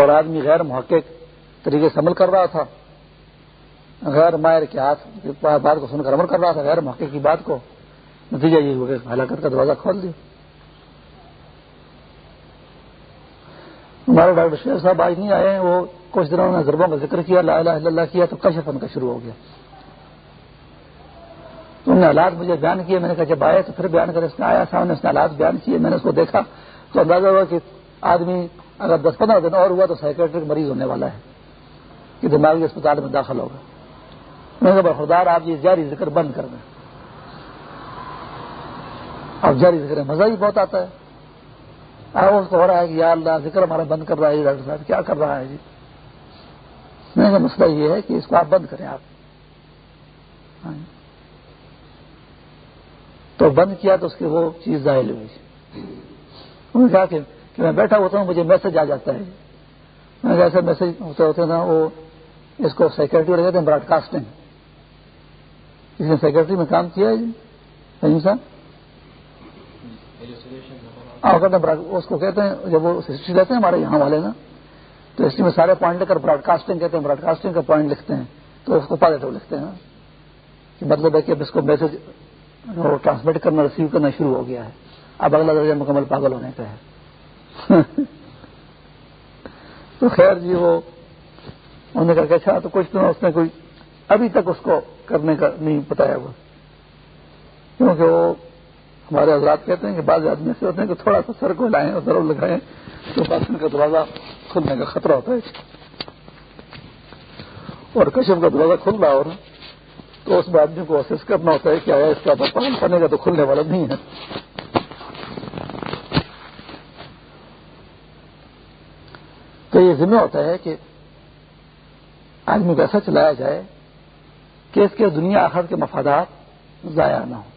Speaker 1: اور آدمی غیر محقق طریقے سے عمل کر رہا تھا۔ غیر ماہر کے ہاتھ بات کو سن کر عمل کر رہا تھا، غیر محقق کی بات کو۔ نتیجہ یہ ہو گیا ہلاکت کا دروازہ کھول دیا۔ ہمارے ڈاکٹر شیخ صاحب آج نہیں آئے وہ کچھ دنوں نے ضربوں کا ذکر کیا، لا الہ الا اللہ کیا، تو کشف ان کا شروع ہو گیا۔ تو انہوں نے حالات مجھے بیان کیے، میں نے کہا جب آئے تو پھر بیان کر اس نے آیا سامنے، اس نے حالات بیان کیے، میں نے اس کو دیکھا تو اندازہ ہوا کہ آدمی اگر دس پندرہ دن اور ہوا تو سائکٹرک مریض ہونے والا ہے، کہ دماغی اسپتال میں داخل ہوگا۔ میں نے بخودار آپ جی یہ جاری ذکر بند کر دیں۔ اب جاری ذکر مزہ ہی بہت آتا ہے۔ اب اس کو ہو رہا ہے کہ یا اللہ، ذکر ہمارا بند کر رہا ہے، ڈاکٹر صاحب، کیا کر رہا ہے جی؟ میں نے مسئلہ یہ ہے کہ اس کو آپ بند کریں آپ۔ ہاں جی۔ تو بند کیا تو اس کی وہ چیز ظاہر ہوئی۔ انہوں نے کہا کہ میں بیٹھا ہوتا ہوں، مجھے میسج آ جاتا ہے۔ میں جیسے میسج ہوتے ہوتے نا وہ اس کو سیکرٹری کہتے ہیں براڈ کاسٹنگ اس نے سیکرٹری میں کام کیا ہے جی؟ صاحب؟ اس کو کہتے ہیں، جب وہ ہسٹری لیتے ہیں ہمارے یہاں والے نا، تو ہسٹری میں سارے پوائنٹ لے کر براڈ کاسٹنگ کہتے ہیں براڈ کاسٹنگ کا پوائنٹ لکھتے ہیں۔ تو اس کو پازیٹو لکھتے ہیں۔ کہ مطلب ہے کہ اب اس کو میسج ٹرانسمٹ کرنا ریسیو کرنا شروع ہو گیا ہے۔ اب اگلا درجہ مکمل پاگل ہونے کا ہے۔ تو خیر جی وہ انہوں نے کہا کہ اچھا تو کچھ دنوں اس نے کوئی، ابھی تک اس کو کرنے کا نہیں بتایا وہ کیونکہ وہ ہمارے حضرات کہتے ہیں کہ بعض آدمی ایسے ہوتے ہیں کہ تھوڑا سا سر کو لائیں اور ضرور لگائیں تو باسن کا دروازہ کھلنے کا خطرہ ہوتا ہے۔ اور کشم کا دروازہ کھل رہا ہو تو اس میں آدمی کو اسس کرنا ہوتا ہے کہ آیا اس کا پاگل کرنے کا تو کھلنے والا نہیں ہے۔ تو یہ ذمہ ہوتا ہے کہ آدمی کو ایسا چلایا جائے کہ اس کے دنیا آخر کے مفادات ضائع نہ ہوں۔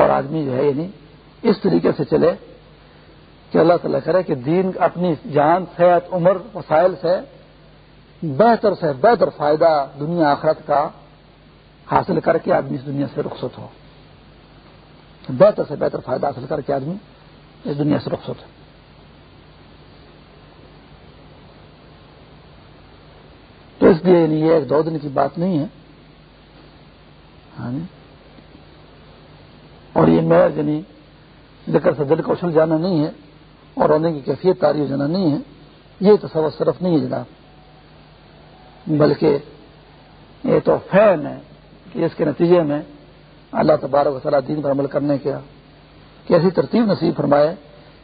Speaker 1: اور آدمی جو ہے یعنی اس طریقے سے چلے کہ اللہ تعالیٰ کرے کہ دین اپنی جان، صحت، عمر، وسائل سے بہتر سے بہتر فائدہ دنیا آخرت کا حاصل کر کے آدمی اس دنیا سے رخصت ہو۔ بہتر سے بہتر فائدہ حاصل کر کے آدمی اس دنیا سے رخصت ہو۔ تو اس لیے یعنی یہ ایک دو دن کی بات نہیں ہے۔ ہاں جی۔ اور یہ میرا یعنی ذکر سے دل کو اچھل جانا نہیں ہے اور رونے کی کیفیت تاری ہو جانا نہیں ہے۔ یہ تصور صرف نہیں ہے جناب۔ بلکہ یہ تو فین ہے کہ اس کے نتیجے میں اللہ تبارک و تعالیٰ دین پر عمل کرنے کا کیسی ترتیب نصیب فرمائے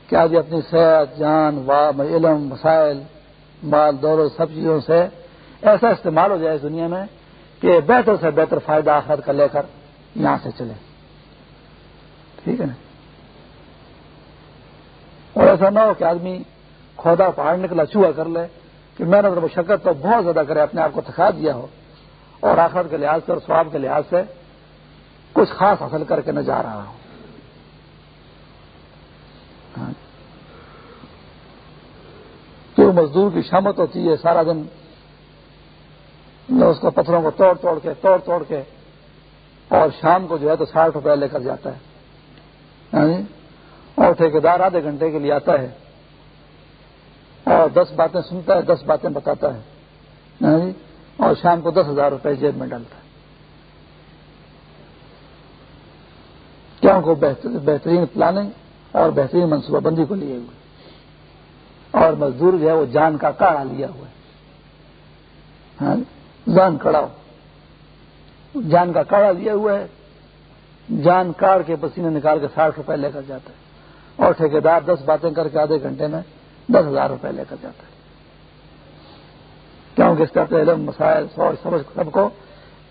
Speaker 1: کہ آج اپنی صحت، جان علم مسائل مال، دور، سب چیزوں سے ایسا استعمال ہو جائے اس دنیا میں کہ بہتر سے بہتر فائدہ آخرت کا لے کر یہاں سے چلے۔ ٹھیک ہے نا؟ اور ایسا نہ ہو کہ آدمی کھودا پہاڑ نکلا، چوہا کر لے۔ کہ میں نے مشقت تو بہت زیادہ کرے، اپنے آپ کو تھکا دیا ہو اور آخرت کے لحاظ سے اور سواب کے لحاظ سے کچھ خاص حاصل کر کے نہ جا رہا ہوں۔ ہاں۔ جو مزدور کی شامت ہوتی ہے سارا دن اس کو پتھروں کو توڑ توڑ کے، توڑ توڑ کے اور شام کو جو ہے تو ساٹھ روپے لے کر جاتا ہے۔ ہاں جی؟ اور ٹھیکیدار آدھے گھنٹے کے لیے آتا ہے۔ اور دس باتیں سنتا ہے، دس باتیں بتاتا ہے۔ ہاں جی؟ اور شام کو دس ہزار روپے جیب میں ڈالتا ہے۔ کیوں کو بہترین پلاننگ اور بہترین منصوبہ بندی کو لیے ہوئے۔ اور مزدور جو ہے، وہ جان کا کاڑا لیا ہوا ہے۔ ہاں جی؟ جان کڑا جان کا کاڑا لیا ہوا ہے۔ جان کاڑ کے پسینے نکال کے ساٹھ روپے لے کر جاتا ہے۔ اور ٹھیکیدار دس باتیں کر کے آدھے گھنٹے میں دس ہزار روپے لے کر جاتا ہے۔ کیونکہ اس کا علم، مسائل، سوچ، سمجھ سب کو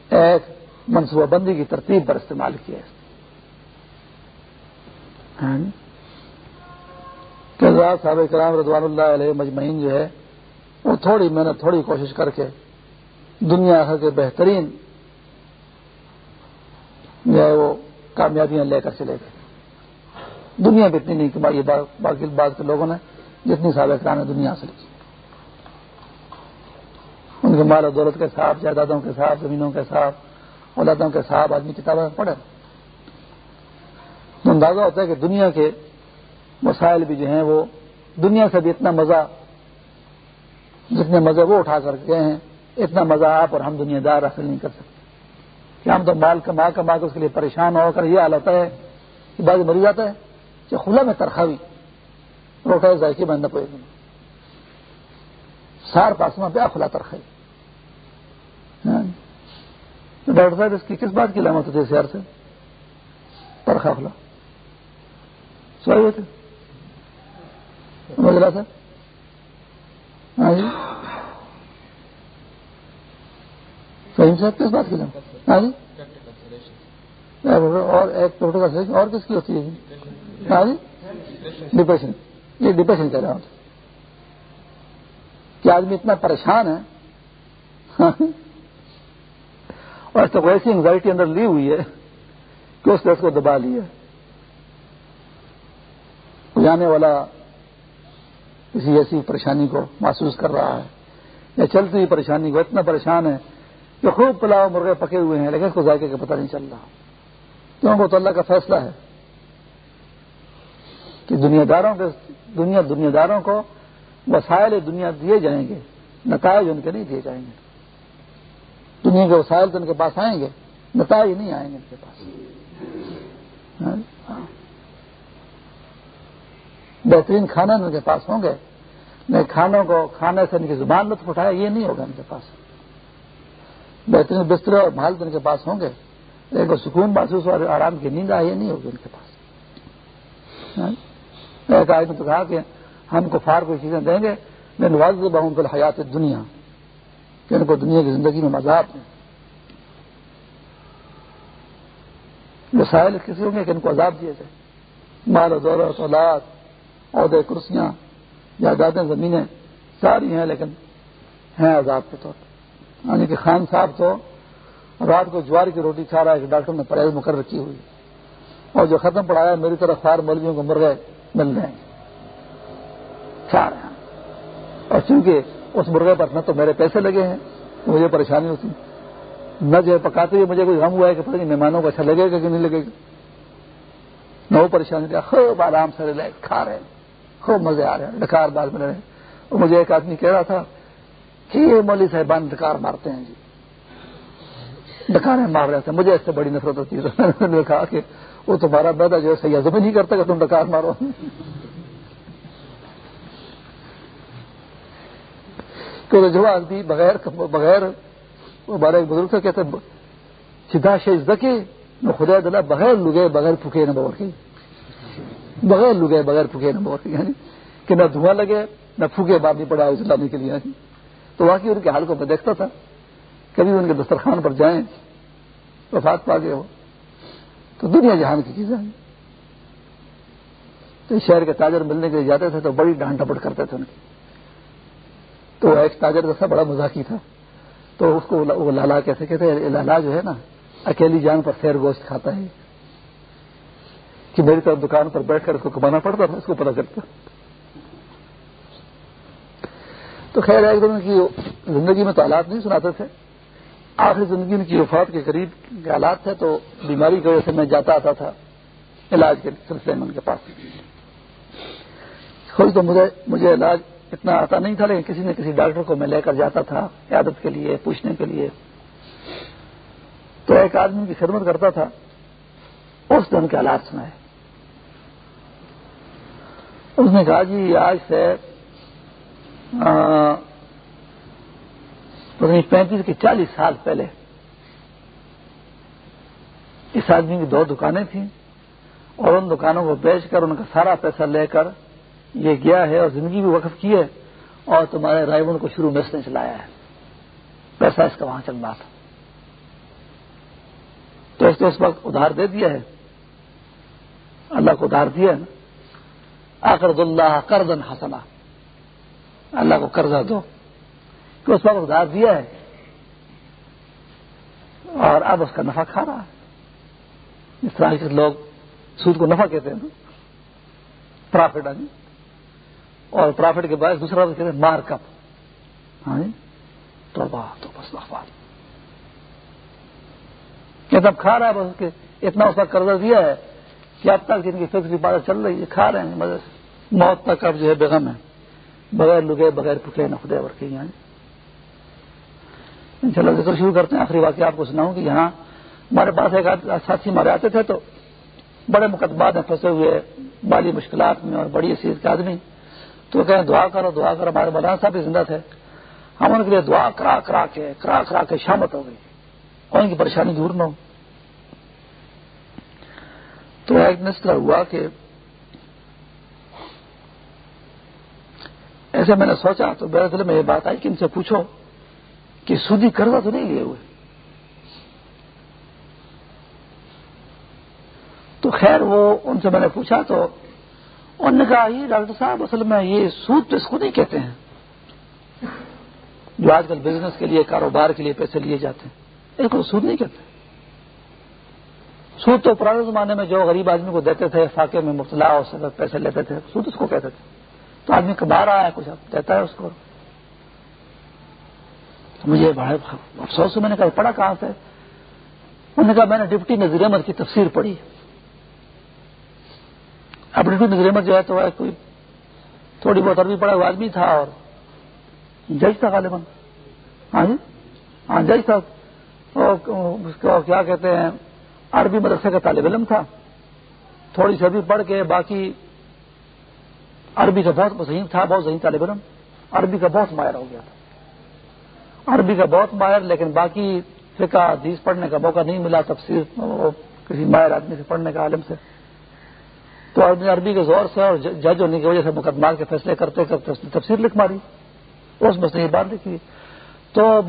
Speaker 1: ایک منصوبہ بندی کی ترتیب پر استعمال کیا ہے۔ ہاں جی۔ صاحب کرام رضوان اللہ علیہ مجمعین جو ہے، وہ تھوڑی محنت، تھوڑی کوشش کر کے دنیا کے بہترین جو ہے وہ کامیابیاں لے کر چلے گئے۔ دنیا بھی اتنی نہیں کمائی باقی بعض کے لوگوں نے جتنی سابق نے دنیا حاصل کی۔ ان کے مال و دولت کے ساتھ جائیدادوں کے ساتھ زمینوں کے ساتھ اولادوں کے ساتھ آدمی کتابیں پڑھے تو اندازہ ہوتا ہے کہ دنیا کے مسائل بھی جو ہیں وہ دنیا سے بھی اتنا مزہ، جتنے مزے وہ اٹھا کر گئے ہیں، اتنا مزہ آپ اور ہم دنیا دار حاصل نہیں کر سکتے۔ کہ ہم تو مال کما کما کے اس کے لیے پریشان ہو کر یہ حال ہوتا ہے کہ بعض مری جاتا ہے کہ خلا میں ترخاوی روٹا ذائقے میں پڑے گی سار پاسما پہ کھلا ترخائی ہاں۔ ڈاکٹر صاحب، اس کی کس بات کی علامت ہوتی ہے شہر سے؟ ترخا کھلا سوئی ہوتے مجھے سر ہاں جی۔ فہیم صاحب، کس بات کی ہاں جی۔ اور ایک اور کس کی ہوتی ہے؟ جی ہاں جی۔ ڈپریشن۔ یہ ڈپریشن کہہ رہا ہوں کہ آدمی اتنا پریشان ہے۔ ہاں جی؟ اور ایسی انگزائٹی اندر لی ہوئی ہے کہ اس نے اس کو دبا لیا جانے والا کسی ایسی پریشانی کو محسوس کر رہا ہے۔ یا چلتی ہوئی پریشانی کو اتنا پریشان ہے کہ خوب پلاؤ مرغے پکے ہوئے ہیں، لیکن اس کو ذائقے کا پتہ نہیں چل رہا۔ کیوں؟ وہ تو اللہ کا فیصلہ ہے۔ کہ دنیا داروں کے دنیا دنیا داروں کو وسائل دنیا دیے جائیں گے، نتائج ان کے نہیں دیے جائیں گے۔ دنیا کے وسائل تو ان کے پاس آئیں گے، نتائج نہیں آئیں گے ان کے پاس۔ ہاں؟ بہترین کھانا ان کے پاس ہوں گے۔ میں کھانوں کو کھانے سے ان کی زبان لطف اٹھایا یہ نہیں ہوگا ان کے پاس۔ بہترین بستر اور محل تو ان کے پاس ہوں گے۔ لیکن سکون محسوس اور آرام کی نیند آئی، یہ نہیں ہوگی ان کے پاس۔ ہاں؟ ایک آج نے تو کہا کہ ہم کو فار کوئی چیزیں دیں گے میں نواز بہوں کو حیات دنیا کہ ان کو دنیا کی زندگی میں مذاق دیں وسائل کسی ہوں گے کہ ان کو عذاب دیے جائے۔ مال و دولت اولاد، عہدے، کرسیاں، جائیدادیں، زمینیں ساری ہیں، لیکن ہیں عذاب کے طور پر۔ یعنی کہ خان صاحب تو رات کو جوار کی روٹی کھا رہا ہے کہ ڈاکٹر نے پرہیز مقرر کی ہوئی۔ اور جو ختم پڑھایا میری طرف خار مولویوں کو مر گئے۔ مل رہے ہیں۔ کھا رہے ہیں۔ اور چونکہ اس مرغے پر نہ تو میرے پیسے لگے ہیں مجھے پریشانی ہوتی۔ نہ جو ہے پکاتے ہوئے مجھے کوئی غم ہوا ہے کہ پتہ نہیں مہمانوں کو اچھا لگے گا کہ نہیں لگے گا۔ نہ وہ پریشانی خوب آرام سے کھا رہے ہیں۔ خوب مزے آ رہے ہیں۔ ڈکار بار مل رہے ہیں۔ اور مجھے ایک آدمی کہہ رہا تھا کہ یہ مولوی صاحبان ڈکار مارتے ہیں جی۔ ڈکاریں مار رہے تھے۔ مجھے اس سے بڑی نفرت ہوتی ہے۔ کہ وہ تمہارا بیدا جو ہے صحیح بھی نہیں کرتا کہ تم ڈکار مارو۔ کہ جو آدمی بغیر بغیر ہمارے ایک بزرگ سے کہتے سیدھا شیز دکے خدا دلا بغیر لگے، بغیر پھکے نہ بور کی۔ بغیر لگے، بغیر پھکے نہ بور کی۔ یعنی کہ نہ دھواں لگے، نہ پھوکے بات پڑا اسلامی کے لیے۔ یعنی تو واقعی ان کے حال کو میں دیکھتا تھا۔ کبھی ان کے دسترخوان پر جائیں، وفات پا گئے ہو۔ تو دنیا جہان کی چیزیں ہیں۔ تو شہر کے تاجر ملنے کے لیے جاتے تھے تو بڑی ڈانٹ ڈپٹ کرتے تھے ان کی۔ تو ایک تاجر جیسا بڑا مزاقی تھا۔ تو اس کو وہ لالا کیسے کہتے ہیں؟ لالا جو ہے نا، اکیلی جان پر خیر گوشت کھاتا ہے۔ کہ میری طرف دکان پر بیٹھ کر اس کو کمانا پڑتا تھا، اس کو پتا کرتا تو خیر، ایک دن کی زندگی میں تو حالات نہیں سناتے تھے۔ آخری زندگی ان کی وفات کے قریب کے حالات تھے تو بیماری کی وجہ سے میں جاتا آتا تھا علاج کے سلسلے میں ان کے پاس۔ خود تو مجھے مجھے علاج اتنا آتا نہیں تھا، لیکن کسی نہ کسی ڈاکٹر کو میں لے کر جاتا تھا عیادت کے لیے، پوچھنے کے لیے۔ تو ایک آدمی کی خدمت کرتا تھا، اس دن کے حالات سنائے۔ اس نے کہا جی آج سے پینتیس کی چالیس سال پہلے اس آدمی کی دو دکانیں تھیں اور ان دکانوں کو بیچ کر ان کا سارا پیسہ لے کر یہ گیا ہے اور زندگی بھی وقف کی ہے اور تمہارے رائے کو شروع میں اس نے چلایا ہے۔ پیسہ اس کا وہاں چل رہا تھا۔ تو اس نے اس وقت ادھار دے دیا ہے۔ اللہ کو ادھار دیا ہے۔ نا آکرد اللہ کردن حسنا۔ اللہ کو قرضہ دو۔ کہ اس وقت ادھار دیا ہے اور اب اس کا نفع کھا رہا ہے۔ اس طرح کے لوگ سود کو نفع کہتے ہیں پرافٹ ہاں اور پرافٹ کے بعد دوسرا کہتے ہیں مارک اپ ہاں تو تو بس اب کھا رہا ہے، بس کے اتنا اس کا قرضہ دیا ہے کہ اب تک جن کی فکر بات چل رہی ہے کھا رہے ہیں، مگر موت تک اب جو ہے بیگم ہے۔ بغیر لگے، بغیر پھٹے، نہ خدے ورکی یعنی۔ ان شاء اللہ ذکر شروع کرتے ہیں، آخری واقعہ آپ کو سناؤں کہ یہاں ہمارے پاس ایک ساتھی ہمارے آتے تھے تو بڑے مقدمات میں پھنسے ہوئے بالی مشکلات میں اور بڑی حیثیت کے آدمی۔ تو کہیں دعا کرو دعا کرو، ہمارے مولانا صاحب بھی زندہ تھے۔ ہم ان کے لیے دعا کرا کرا کے، کرا کرا کے شامت ہو گئی ان کی پریشانی دور نہ ہو۔ تو ایک طرح ہوا کہ ایسے میں نے سوچا تو میرے دل میں یہ بات آئی کہ ان سے پوچھو۔ کہ سودی قرضہ تو نہیں لیے ہوئے۔ تو خیر وہ ان سے میں نے پوچھا تو انہوں نے کہا، یہ ڈاکٹر صاحب، اصل میں یہ سود تو اس کو نہیں کہتے ہیں، جو آج کل بزنس کے لیے، کاروبار کے لیے پیسے لیے جاتے ہیں۔ اس کو سود نہیں کہتے۔ سود تو پرانے زمانے میں جو غریب آدمی کو دیتے تھے، فاقے میں مبتلا اور پیسے لیتے تھے، سود اس کو کہتے تھے۔ تو آدمی کما رہا ہے، کچھ دیتا ہے اس کو۔ تو مجھے بڑا افسوس میں نے کہا، پڑھا کہاں سے؟ انہوں نے کہا، میں نے ڈپٹی نظیر احمد کی تفسیر پڑھی۔ اب ڈپٹی نظیر احمد جو ہے، تو کوئی تھوڑی بہت عربی پڑھا ہوا آدمی تھا اور جج تھا غالباً۔ ہاں جی؟ ہاں جج تھا۔ اس کو کیا کہتے ہیں، عربی مدرسے کا طالب علم تھا۔ تھوڑی سی عربی پڑھ کے باقی عربی کا بہت ذہین تھا، بہت ذہین طالب علم۔ عربی کا بہت ماہر ہو گیا تھا۔ عربی کا بہت ماہر، لیکن باقی فقہ، حدیث پڑھنے کا موقع نہیں ملا، تفسیر کسی ماہر آدمی سے پڑھنے کا عالم سے۔ تو آدمی عربی کے زور سے اور جج ہونے کی وجہ سے مقدمات کے فیصلے کرتے کرتے اس نے تفسیر لکھ ماری۔ اس میں یہ بات لکھی۔ تو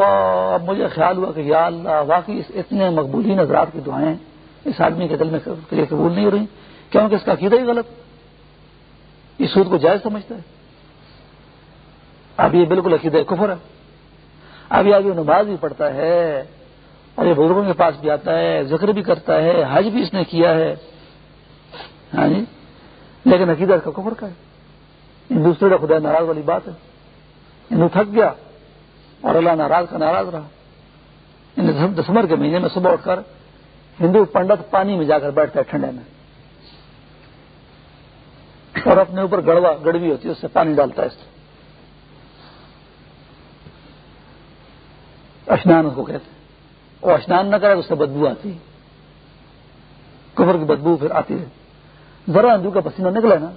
Speaker 1: مجھے خیال ہوا کہ یا اللہ، واقعی اتنے مقبولین حضرات کی دعائیں اس آدمی کے دل میں قبول نہیں ہو رہی۔ کیونکہ اس کا عقیدہ ہی غلط۔ یہ سود کو جائز سمجھتا ہے۔ اب یہ بالکل عقیدہ کفر ہے۔ اب یہ آگے نماز بھی پڑھتا ہے اور یہ بزرگوں کے پاس بھی آتا ہے، ذکر بھی کرتا ہے، حج بھی اس نے کیا ہے۔ ہاں جی؟ لیکن عقیدہ کا کفر کا ہے۔ دوسرے کا خدا ناراض والی بات ہے۔ ہندو تھک گیا اور اللہ ناراض کا ناراض رہا۔ یعنی دسمبر کے مہینے میں صبح اٹھ کر ہندو پنڈت پانی میں جا کر بیٹھتا ہے ٹھنڈے میں۔ اور اپنے اوپر گڑوا گڑوی ہوتی ہے، اس سے پانی ڈالتا ہے اس سے۔ اشنان کو کہتے ہیں۔ اور اشنان نہ کرے تو اس سے بدبو آتی ہے۔ کفر کی بدبو پھر آتی ہے۔ ذرا ہندو کا پسینہ نکلے نا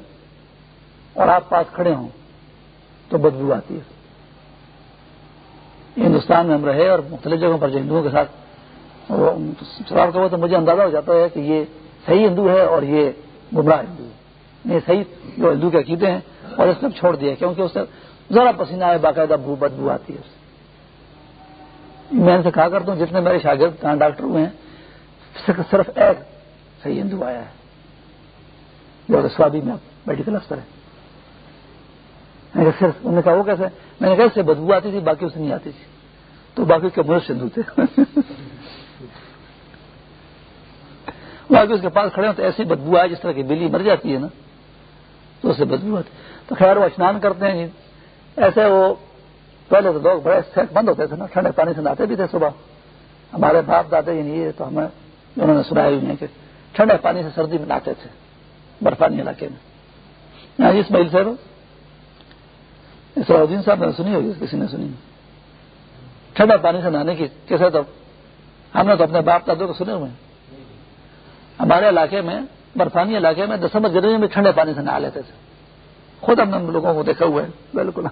Speaker 1: اور آپ پاس کھڑے ہوں تو بدبو آتی ہے۔ ہندوستان میں ہم رہے اور مختلف جگہوں پر جو ہندوؤں کے ساتھ شراب کا تو مجھے اندازہ ہو جاتا ہے کہ یہ صحیح ہندو ہے اور یہ گمراہ ہندو ہے۔ نہیں، صحیح جو ہندو کے عقیدے ہیں اور اس نے چھوڑ دیا کیونکہ اس سے ذرا پسینہ ہے باقاعدہ بو بدبو آتی ہے میں ان سے کہا کرتا ہوں جتنے میرے شاگرد کہاں ڈاکٹر ہوئے ہیں، صرف ایک صحیح ہندو آیا ہے، جو سوابی میں میڈیکل افسر ہے۔ صرف انہوں نے کہا، وہ کیسے میں نے کہا، اس سے بدبو آتی تھی، باقی اسے نہیں آتی تھی۔ تو باقی کے مجھے ہندو تھے۔ باقی اس کے پاس کھڑے ہوتے ایسی بدبو آئے جس طرح کی بلی مر جاتی ہے نا، تو اسے بدبو آتی۔ تو خیر، وہ اسنان کرتے ہیں جی۔ ایسے وہ پہلے تو لوگ بڑے صحت مند ہوتے تھے نا، ٹھنڈے پانی سے نہاتے بھی تھے صبح۔ ہمارے باپ دادے یعنی یہ تو ہمیں، انہوں نے سنایا ہوئی ہے کہ ٹھنڈے پانی سے سردی میں نہاتے تھے، برفانی علاقے میں۔ یہاں جی اسماعیل صاحب اسرائیل صاحب نے سنی ہوگی، کسی نے سنی۔ ٹھنڈے پانی سے نہانے کی کیسے تو ہم نے تو اپنے باپ دادوں کو سنے ہوئے ہیں۔ ہمارے علاقے میں، برفانی علاقے میں دسمبر جنوری میں ٹھنڈے پانی سے نہا لیتے تھے۔ خود ہم نے لوگوں کو دیکھا ہوا ہے، بالکل۔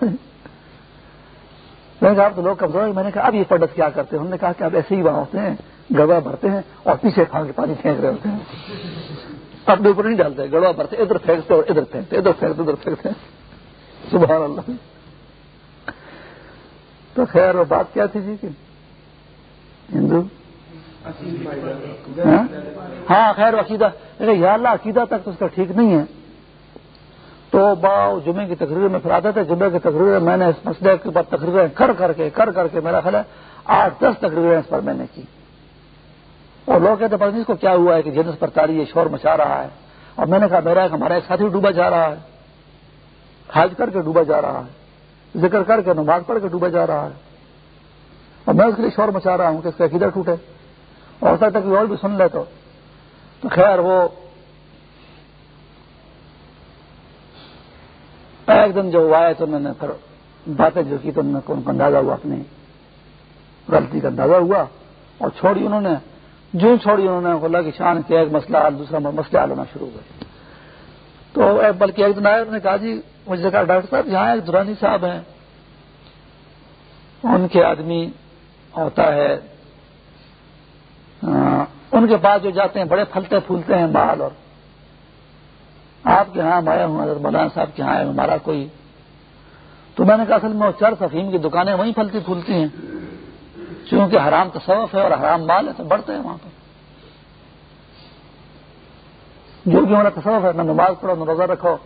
Speaker 1: میں نے کہا تو لوگ کمزور میں نے کہا اب یہ پنڈت کیا کرتے ہیں؟ انہوں نے کہا کہ اب ایسے ہی وہاں ہوتے ہیں گڑوا بھرتے ہیں اور پیچھے کھان کے پانی پھینک رہے ہوتے ہیں۔ اپنے اوپر نہیں ڈالتے گڑوا بھرتے ادھر پھینکتے اور ادھر پھینکتے ادھر پھینکتے ادھر پھینکتے۔ سبحان اللہ۔ تو خیر وہ بات کیا تھی جی کہ ہندو؟ ہاں؟, ہاں خیر عقیدہ۔ یا اللہ عقیدہ تک تو اس کا ٹھیک نہیں ہے۔ تو باؤ جمعے کی تقریر میں پھر آتے تھے، جمعے کی تقریر میں نے اس مسئلے کے بعد تقریریں کر کر کے، کر کر کے میرا خیال ہے آٹھ دس تقریریں اس پر میں نے کی۔ اور لوگ کہتے پتہ نہیں اس کو کیا ہوا ہے کہ جنس پر تاری ہے شور مچا رہا ہے۔ اور میں نے کہا، میرا ہمارا ایک ساتھی ڈوبا جا رہا ہے۔ حاج کر کے ڈوبا جا رہا ہے۔ ذکر کر کے، نماز پڑھ کے ڈوبا جا رہا ہے۔ اور میں اس کے لیے شور مچا رہا ہوں کہ اس کا عقیدہ ٹوٹے۔ اور سکتا کہ اور بھی سن لے تو خیر، وہ ایک دن جو آئے تو میں نے پھر باتیں جو کی تو ان کو اندازہ ہوا اپنی غلطی کا اندازہ ہوا اور چھوڑی انہوں نے۔ جو چھوڑی انہوں نے اللہ کی شان کیا ایک مسئلہ حل دوسرا مسئلہ حل ہونا شروع ہو تو بلکہ ایک دن آئے نے کہا جی مجھے کہا ڈاکٹر صاحب یہاں ایک دورانی صاحب ہیں۔ ان کے آدمی ہوتا ہے ان کے پاس جو جاتے ہیں، بڑے پھلتے پھولتے ہیں بال اور آپ کے یہاں آیا ہوں، حضرت مولانا صاحب کے یہاں آئے ہمارا کوئی۔ تو میں نے کہا، اصل میں چار سفیم کی دکانیں وہیں پھلتی پھولتی ہیں۔ چونکہ حرام تصوف ہے اور حرام مال ہے، تو بڑھتے ہیں وہاں پہ جو بھی ہمارا تصوف ہے، نہ نماز پڑھو، نہ روزہ رکھو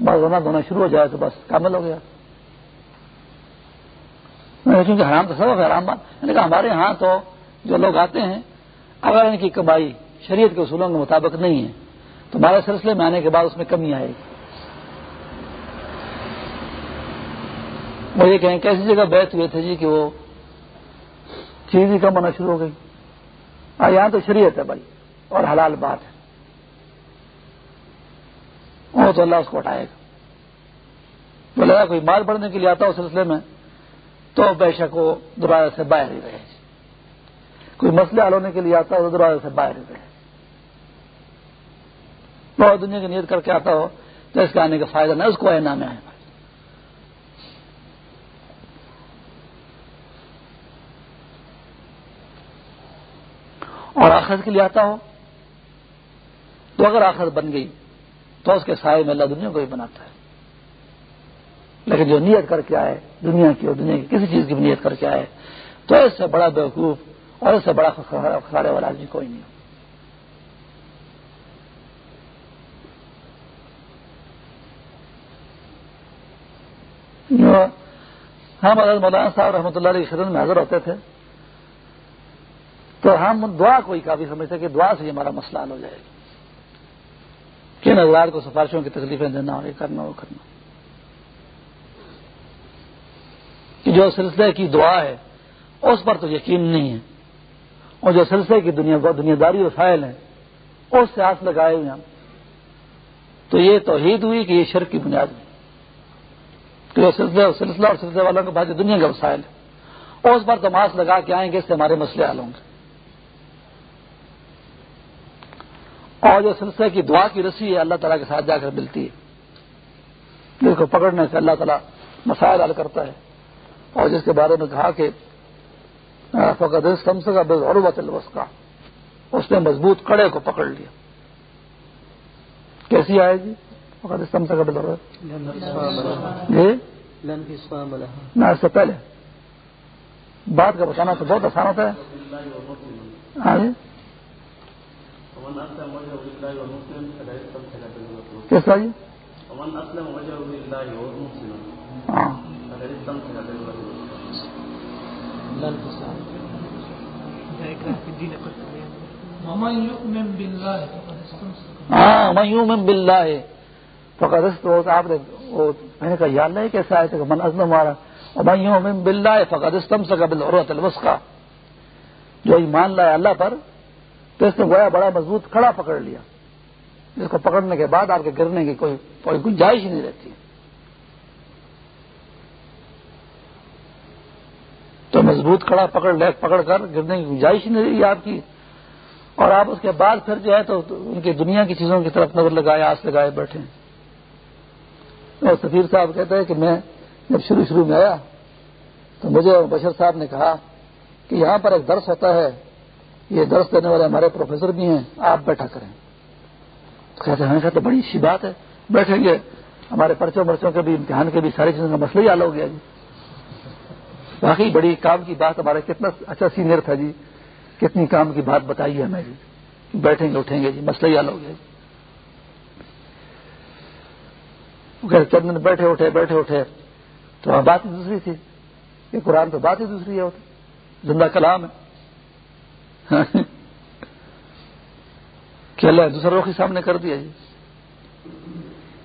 Speaker 1: بس رونا دھونا شروع ہو جائے تو بس کامل ہو گیا۔ چونکہ حرام تصوف ہے، حرام مال۔ میں نے کہا، ہمارے یہاں تو جو لوگ آتے ہیں، اگر ان کی کمائی شریعت کے اصولوں کے مطابق نہیں ہے تو ہمارے سلسلے میں آنے کے بعد اس میں کمی آئے گی۔ وہ یہ کہیں کیسی جگہ بیٹھ ہوئے تھے جی کہ وہ چیز ہی کم ہونا شروع ہو گئی۔ ہاں یہاں تو شریعت ہے بھائی، اور حلال بات ہے۔ وہ تو اللہ اس کو ہٹائے گا۔ بولے کوئی مال بڑھنے کے لیے آتا ہو سلسلے میں، تو بے شک وہ دروازے سے باہر ہی رہے۔ کوئی مسئلے حل ہونے کے لیے آتا ہو تو دروازے سے باہر ہی رہے۔ بہت دنیا کی نیت کر کے آتا ہو، تو اس کے آنے کا فائدہ نہ اس کو اینا میں آئے۔ اور آخرت کے لیے آتا ہو تو اگر آخرت بن گئی، تو اس کے سائے میں اللہ دنیا کو بھی بناتا ہے۔ لیکن جو نیت کر کے آئے، دنیا کی اور دنیا کی کسی چیز کی بھی نیت کر کے آئے، تو اس سے بڑا بیوقوف اور اس سے بڑا خسارے والا آدمی کوئی نہیں ہم حضرت مولانا صاحب رحمۃ اللہ علیہ شرن میں حاضر ہوتے تھے۔ تو ہم دعا کو ہی کافی سمجھتے کہ دعا سے ہی ہمارا مسئلہ حل ہو جائے گا۔ کن حضرات کو سفارشوں کی تکلیفیں دینا ہو، یہ کرنا وہ کرنا کہ جو سلسلے کی دعا ہے، اس پر تو یقین نہیں ہے۔ اور جو سلسلے کی دنیا دنیا داری وسائل ہے اس سے ہاتھ لگائے ہوئے ہم تو یہ توحید ہوئی کہ یہ شرک کی بنیاد ہوئی کہ جو سلسلہ سلسلہ اور سلسلے والوں کے بعد دنیا کا وسائل ہے اس پر تو لگا کے آئیں گے، اس سے ہمارے مسئلے حل ہوں گے۔ اور جو سلسلے کی دعا کی رسی ہے، اللہ تعالیٰ کے ساتھ جا کر ملتی ہے۔ جس کو پکڑنے سے اللہ تعالیٰ مسائل حل کرتا ہے۔ اور جس کے بارے میں کہا کہ فقط کم سے کم اور وس کا اس نے مضبوط کڑے کو پکڑ لیا۔ کیسی آئے گی؟ کم سے کم جی؟ نہ اس سے پہلے. بات کا بتانا تو بہت آسان ہوتا ہے. ہاں جی؟ کیسا جی؟ ہاں۔ ہاں میں بلّہ ہے فقط آپ نے میں نے کہا، یا اللہ کیسا ہے؟ من ازم ہمارا میں یوں بلّہ ہے استم سے قبل اور الوس کا جو ایمان لائے اللہ پر، تو اس نے گویا بڑا مضبوط کھڑا پکڑ لیا. جس کو پکڑنے کے بعد آپ کے گرنے کی کوئی کوئی گنجائش ہی نہیں رہتی. تو مضبوط کھڑا پکڑ لے، پکڑ کر گرنے کی گنجائش ہی نہیں رہی آپ کی. اور آپ اس کے بعد پھر جو ہے تو ان کی دنیا کی چیزوں کی طرف نظر لگائے، آس لگائے بیٹھے اور سفیر صاحب کہتے ہیں کہ میں جب شروع شروع میں آیا تو مجھے بشر صاحب نے کہا کہ یہاں پر ایک درس ہوتا ہے، یہ درس دینے والے ہمارے پروفیسر بھی ہیں، آپ بیٹھا کریں۔ کہتے ہیں ہاں کہتے بڑی اچھی بات ہے، بیٹھیں گے۔ ہمارے پرچوں مرچوں کے بھی، امتحان کے بھی ساری چیزوں کا مسئلہ ہی حل ہو گیا جی۔ باقی بڑی کام کی بات ہمارے، کتنا اچھا سینئر تھا جی کتنی کام کی بات بتائی ہے ہمیں جی۔ بیٹھیں گے، اٹھیں گے جی مسئلہ ہی حل ہو گیا جی۔ چند دن بیٹھے اٹھے بیٹھے اٹھے۔ تو بات ہی دوسری تھی۔ یہ قرآن تو بات ہی دوسری ہے زندہ کلام ہے۔ کہ اللہ دوسرا رخ ہی سامنے کر دیا جی۔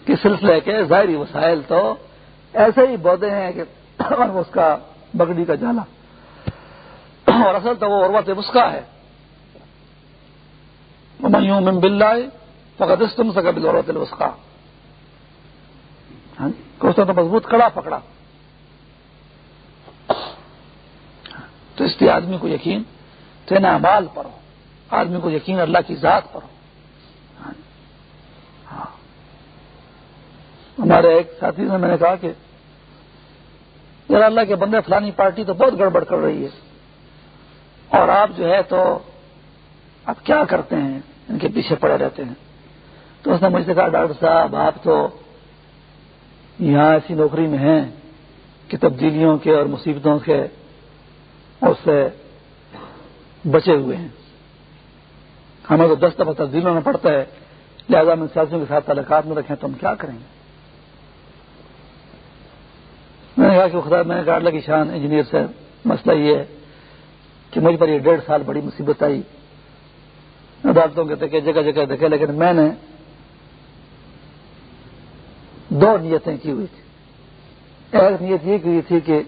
Speaker 1: کہ سلسلے کے ظاہری وسائل تو ایسے ہی بودے ہیں کہ اس کا بگڑی کا جالا۔ اور اصل تو وہ عروت مسکا ہے۔ من بلّہ فقط تم سے کبھی عروت الوسقا اس نے تو مضبوط کڑا پکڑا۔ تو اس لیے آدمی کو یقین تین امال پر ہو آدمی کو یقین اللہ کی ذات پر ہو ہاں۔ ہمارے ایک ساتھی نے میں نے کہا کہ یار اللہ کے بندے فلانی پارٹی تو بہت گڑبڑ کر رہی ہے۔ اور آپ جو ہے تو آپ کیا کرتے ہیں؟ ان کے پیچھے پڑے رہتے ہیں۔ تو اس نے مجھ سے کہا، ڈاکٹر صاحب، آپ تو یہاں ایسی نوکری میں ہیں کہ تبدیلیوں کے اور مصیبتوں کے اس سے بچے ہوئے ہیں۔ ہمیں تو دس دفعہ تبدیلیوں میں پڑتا ہے، لہٰذا ہم سیاسیوں کے ساتھ تعلقات میں رکھیں تو ہم کیا کریں گے؟ میں نے کہا کہ خدا، میں نے کہا اللہ کی شان انجینئر سے مسئلہ یہ ہے کہ مجھ پر یہ ڈیڑھ سال بڑی مصیبت آئی۔ عدالتوں کے دیکھے جگہ جگہ دیکھے، لیکن میں نے دو نیتیں کی ہوئی تھی ایک نیت یہ کی تھی کہ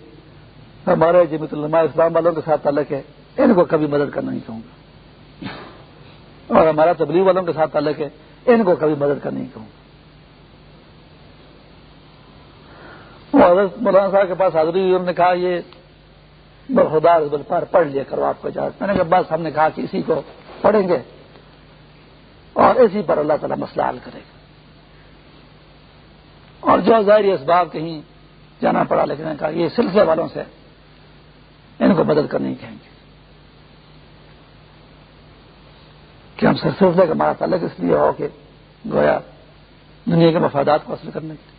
Speaker 1: ہمارے جمیت الما اسلام والوں کے ساتھ تعلق ہے، ان کو کبھی مدد کرنا نہیں چاہوں گا۔ اور ہمارا تبلیغ والوں کے ساتھ تعلق ہے، ان کو کبھی مدد کرنا نہیں چاہوں گا۔ مولانا صاحب کے پاس حاضری انہوں نے کہا، یہ خدا پر پڑھ لیا کرو آپ کو اجازت۔ میں نے کہا، بس ہم نے کہا کہ اسی کو پڑھیں گے اور اسی پر اللہ تعالیٰ مسئلہ حل کرے گا۔ اور جو ظاہری اسباب کہیں جانا پڑا، لیکن کہا یہ سلسلے والوں سے ان کو بدل کر نہیں کہیں گے۔ کہ ہم سلسلے کا ہمارا تعلق اس لیے ہو کہ گویا دنیا کے مفادات کو حاصل کرنے کے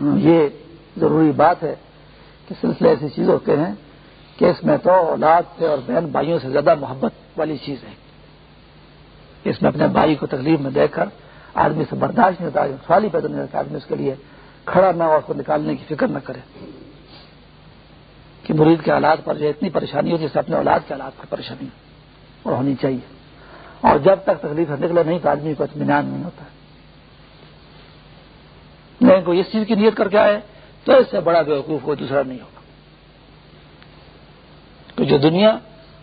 Speaker 1: ہاں، یہ ضروری بات ہے کہ سلسلے ایسی چیز ہوتے ہیں کہ اس میں تو اولاد سے اور بہن بھائیوں سے زیادہ محبت والی چیز ہے۔ اس میں اپنے بھائی کو تکلیف میں دیکھ کر آدمی سے برداشت نہیں ہوتا سوال ہی پیدا نہیں ہوتا آدمی اس کے لیے کھڑا نہ ہو، اس کو نکالنے کی فکر نہ کرے۔ کہ مرید کے حالات پر جو اتنی پریشانی ہو جیسے اپنے اولاد کے حالات پر پریشانی اور ہونی چاہیے۔ اور جب تک تکلیف نکلے نہیں تو آدمی کو اطمینان نہیں ہوتا۔ لیکن کوئی اس چیز کی نیت کر کے آئے تو اس سے بڑا بیوقوف کوئی دوسرا نہیں ہوگا۔ تو جو دنیا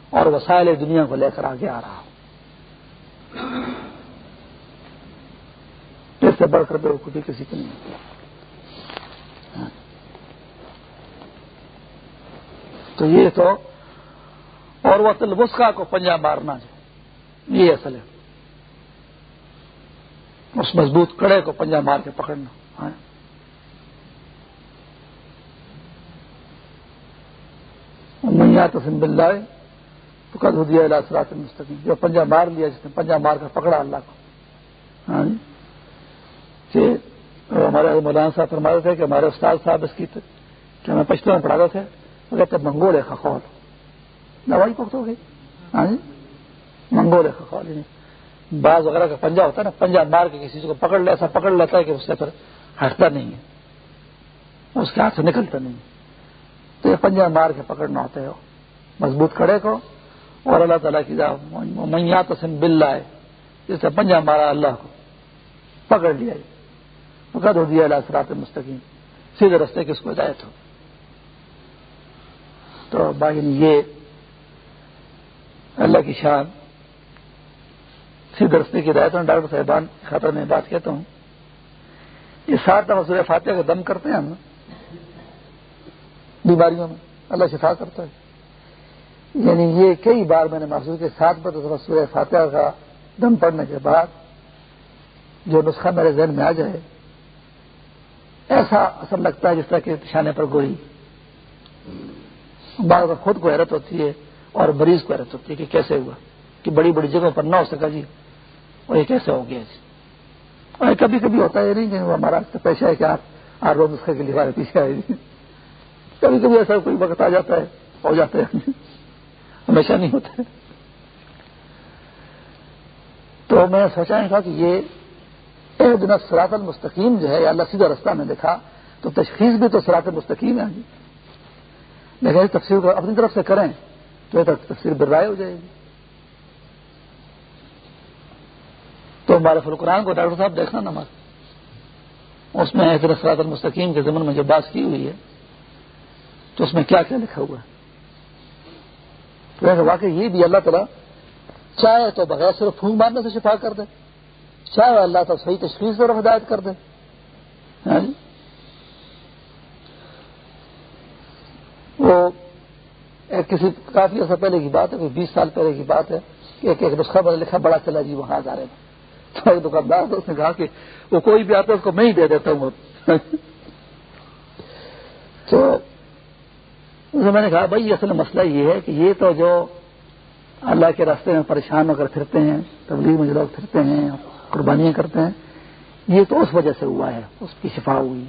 Speaker 1: اور وسائل دنیا کو لے کر آگے آ رہا ہو۔ سے بڑھ کر بیوقوفی کسی کو نہیں ہوتی۔ تو یہ تو اور وہ تلبسکا کو پنجا مارنا جو یہ اصل ہے۔ اس مضبوط کڑے کو پنجا مار کے پکڑنا۔ ہاں۔ میاں تسم بلّہ تو کد ہو دیا اللہ مستقیم۔ جو پنجا مار لیا جس نے پنجا مار کر پکڑا اللہ کو۔ ہاں۔ جی؟ کہ ہمارے مولانا صاحب فرماتے تھے کہ ہمارے استاد صاحب اس کی کہ ہمیں پچھلے میں پڑھاتے تھے۔ وہ کہتے منگول ہے خخول۔ دوائی پخت ہو گئی۔ ہاں جی؟ منگول ہے خخول یعنی بعض وغیرہ کا پنجا ہوتا ہے نا پنجا مار کے کسی کو پکڑ لے ایسا پکڑ لیتا ہے کہ اس سے پھر ہٹتا نہیں ہے۔ اس کے ہاتھ سے نکلتا نہیں تو یہ پنجا مار کے پکڑنا ہوتا ہے۔ مضبوط کڑے کو اور اللہ تعالیٰ کی میاں تو سن بل لائے جس سے پنجا مارا اللہ کو، پکڑ لیا فقد ہو دیا اللہ سرات مستقیم۔ سیدھے رستے کی اس کو ہدایت ہو۔ تو باقی یعنی یہ اللہ کی شان، سیدھے رستے کی ہدایت ہوں ڈاکٹر صاحبان، خاطر میں بات کہتا ہوں۔ یہ سات سورہ فاتحہ کا دم کرتے ہیں ہم۔ بیماریوں میں اللہ شفا کرتا ہے۔ یعنی یہ کئی بار میں نے محسوس کیا، سات پر سورہ فاتحہ کا دم پڑنے کے بعد جو نسخہ میرے ذہن میں آ جائے ایسا اثر لگتا ہے جس طرح کے نشانے پر گوئی بعض خود کو حیرت ہوتی ہے اور مریض کو حیرت ہوتی ہے کہ کیسے ہوا؟ کہ بڑی بڑی جگہوں پر نہ ہو سکا جی اور یہ کیسے ہو گیا جی؟ اور کبھی کبھی ہوتا ہے نہیں کہ ہمارا پیشہ ہے کہ آپ ہر روز نسخے کے لیے ہمارے پیچھے آئے جی۔ کبھی کبھی ایسا کوئی وقت آ جاتا ہے، ہو جاتا ہے۔ ہمیشہ نہیں ہوتا۔ تو میں سوچا تھا کہ یہ ایک دن سراط المستقیم جو ہے، یا اللہ سیدھا رستہ میں دیکھا تو تشخیص بھی تو سراط المستقیم ہے جی۔ لیکن اس تفصیل کو اپنی طرف سے کریں، تو یہ تفصیل برائے ہو جائے گی۔ تو ہمارے فلقرآن کو ڈاکٹر صاحب دیکھنا نا اس میں حضرت المستقیم کے زمن میں جو بات کی ہوئی ہے، تو اس میں کیا کیا لکھا ہوا ہے۔ واقعی یہ بھی اللہ تعالیٰ چاہے تو بغیر صرف پھونک مارنے سے شفا کر دے۔ چاہے اللہ تعالیٰ صحیح تشخیص سے ہدایت کر دے۔ ہاں جی؟ وہ ایک کسی کافی عرصہ پہلے کی بات ہے، کوئی بیس سال پہلے کی بات ہے کہ ایک ایک نسخہ بڑا لکھا، بڑا چلا جی وہاں جا رہے ہیں۔ تو ایک دکاندار اس نے کہا کہ وہ کوئی بھی آتا ہے اس کو میں ہی دے دیتا ہوں۔ تو میں نے کہا، بھائی اصل مسئلہ یہ ہے کہ یہ تو جو اللہ کے راستے میں پریشان ہو کر پھرتے ہیں، تبلیغ میں جو لوگ پھرتے ہیں قربانیاں کرتے ہیں۔ یہ تو اس وجہ سے ہوا ہے، اس کی شفا ہوئی۔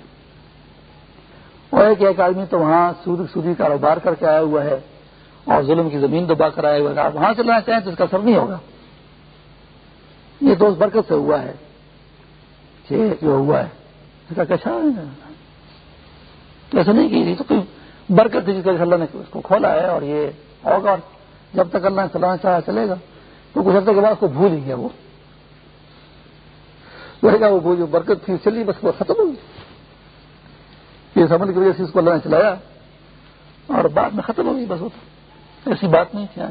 Speaker 1: اور ایک ایک آدمی تو وہاں سود سودی کاروبار کر کے آیا ہوا ہے اور ظلم کی زمین دبا کر آیا ہوا ہے۔ آپ وہاں چلنا چاہیں تو اس کا اثر نہیں ہوگا۔ یہ تو اس برکت سے ہوا ہے جو ہوا ہے۔ اس کا کیسا ایسا نہیں کہ تو کوئی برکت تھی جس کا اللہ نے اس کو کھولا ہے اور یہ ہوگا۔ جب تک اللہ نے چلانا چاہا چلے گا۔ تو کچھ کے بعد اس کو بھول ہی گیا وہ۔ وہ جو برکت تھی چلی بس وہ ختم ہوگی یہ سمجھ کی وجہ سے اس کو اللہ نے چلایا اور بعد میں ختم ہوگی بس وہ ایسی بات نہیں تھی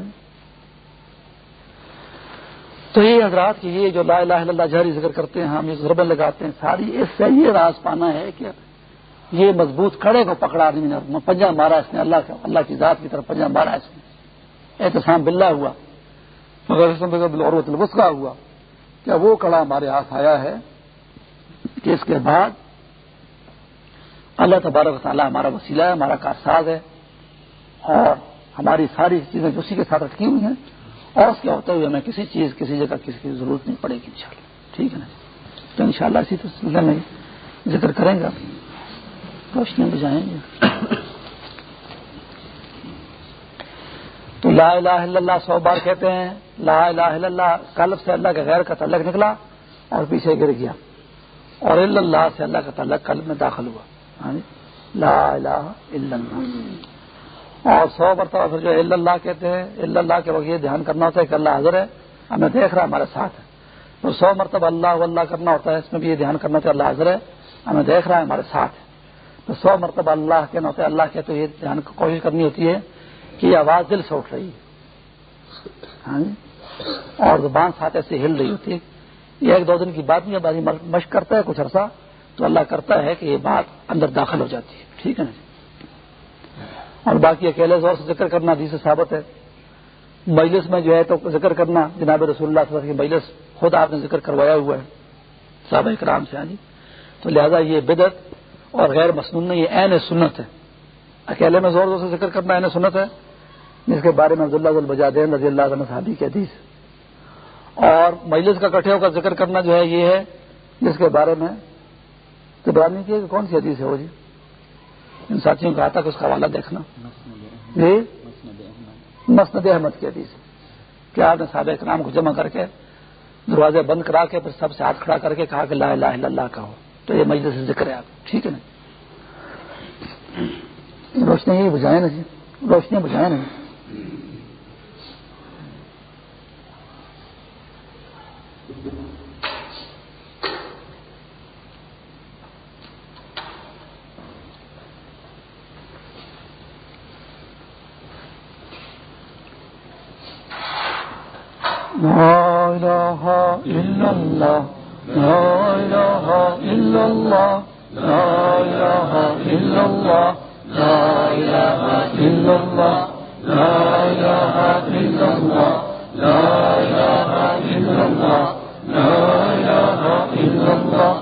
Speaker 1: تو یہ حضرات کی یہ جو لا الہ الا اللہ جہری ذکر کرتے ہیں، ہم یہ ضربے لگاتے ہیں، ساری اس سے یہ راز پانا ہے کہ یہ مضبوط کھڑے کو پکڑا آدمی نے پنجا مارا اس نے، اللہ کا اللہ کی ذات کی طرف پنجا مارا اس نے۔ احتسام بلّہ ہوا، مگر کا ہوا۔ کیا وہ کڑا ہمارے ہاتھ آیا ہے کہ اس کے بعد اللہ تبارک تعالیٰ ہمارا وسیلہ ہے، ہمارا کارساز ہے اور ہماری ساری چیزیں جو اسی کے ساتھ اٹکی ہوئی ہیں اور اس کے ہوتے ہوئے ہمیں کسی چیز، کسی جگہ کسی کی ضرورت نہیں پڑے گی انشاءاللہ۔ ٹھیک ہے نا جی؟ تو انشاءاللہ اسی سلسلے میں ذکر کریں گا روشنیاں بجائیں گے۔ تو لا الہ الا اللہ سو بار کہتے ہیں، لا الہ الا اللہ، قلب سے اللہ کے غیر کا تعلق نکلا اور پیچھے گر گیا۔ اور اللہ سے اللہ کا تعلق قلب میں داخل ہوا۔ ہاں جی؟ لا الہ الا اللہ۔ اور سو مرتبہ پھر جو اللہ کہتے ہیں اللہ کے وقت یہ دھیان کرنا ہوتا ہے کہ اللہ حاضر ہے ہمیں دیکھ رہا ہے ہمارے ساتھ۔ ہے تو سو مرتبہ اللہ اللہ کرنا ہوتا ہے، اس میں بھی یہ دھیان کرنا ہوتا ہے اللہ حاضر ہے ہمیں دیکھ رہا ہے ہمارے ساتھ۔ ہے تو سو مرتبہ اللہ کے نوتے اللہ کے تو یہ دھیان کوشش کرنی ہوتی ہے کہ یہ آواز دل سے اٹھ رہی ہے۔ ہاں جی؟ اور زبان ساتھ ایسے ہل رہی ہوتی ہے۔ یہ ایک دو دن کی بات نہیں ہے مشق کرتا ہے کچھ عرصہ، تو اللہ کرتا ہے کہ یہ بات اندر داخل ہو جاتی ہے۔ ٹھیک ہے نا جی؟ اور باقی اکیلے زور سے ذکر کرنا جی سے ثابت ہے۔ مجلس میں جو ہے تو ذکر کرنا، جناب رسول اللہ صلی اللہ علیہ وسلم کی مجلس خود آپ نے ذکر کروایا ہوا ہے۔ صحابہ کرام سے ہاں جی؟ تو لہذا یہ بدت اور غیر مصنون یہ عین سنت ہے۔ اکیلے میں زور زور سے ذکر کرنا عین سنت ہے۔ جس کے بارے میں عبداللہ البجادین رضی اللہ عنہ صحابی کی حدیث۔ اور مجلس کا کٹھے کا ذکر کرنا جو ہے یہ ہے، جس کے بارے میں تبرانی کی کون سی حدیث ہے وہ جی؟ ان ساتھیوں کا آتا کہ اس کا حوالہ دیکھنا۔ جی؟ مسند احمد کی حدیث۔ کہ آپ نے صحابہ اکرام کو جمع کر کے دروازے بند کرا کے پھر سب سے ہاتھ کھڑا کر کے کہا کہ لا الہ الا اللہ کا ہو تو یہ مجلس سے ذکر ہے آپ۔ ٹھیک ہے نا؟ روشنی یہ بجائے نا جی۔ روشنی بجائے نا جی۔ لا إله إلا الله لا إله إلا الله لا إله إلا الله لا إله إلا الله لا إله إلا الله لا إله إلا الله لا إله إلا الله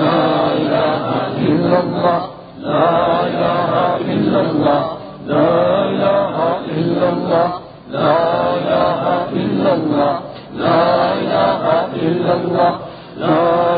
Speaker 1: لا إله إلا الله لا إله إلا الله لا إله إلا الله لا إله إلا الله. لا إله إلا الله. لا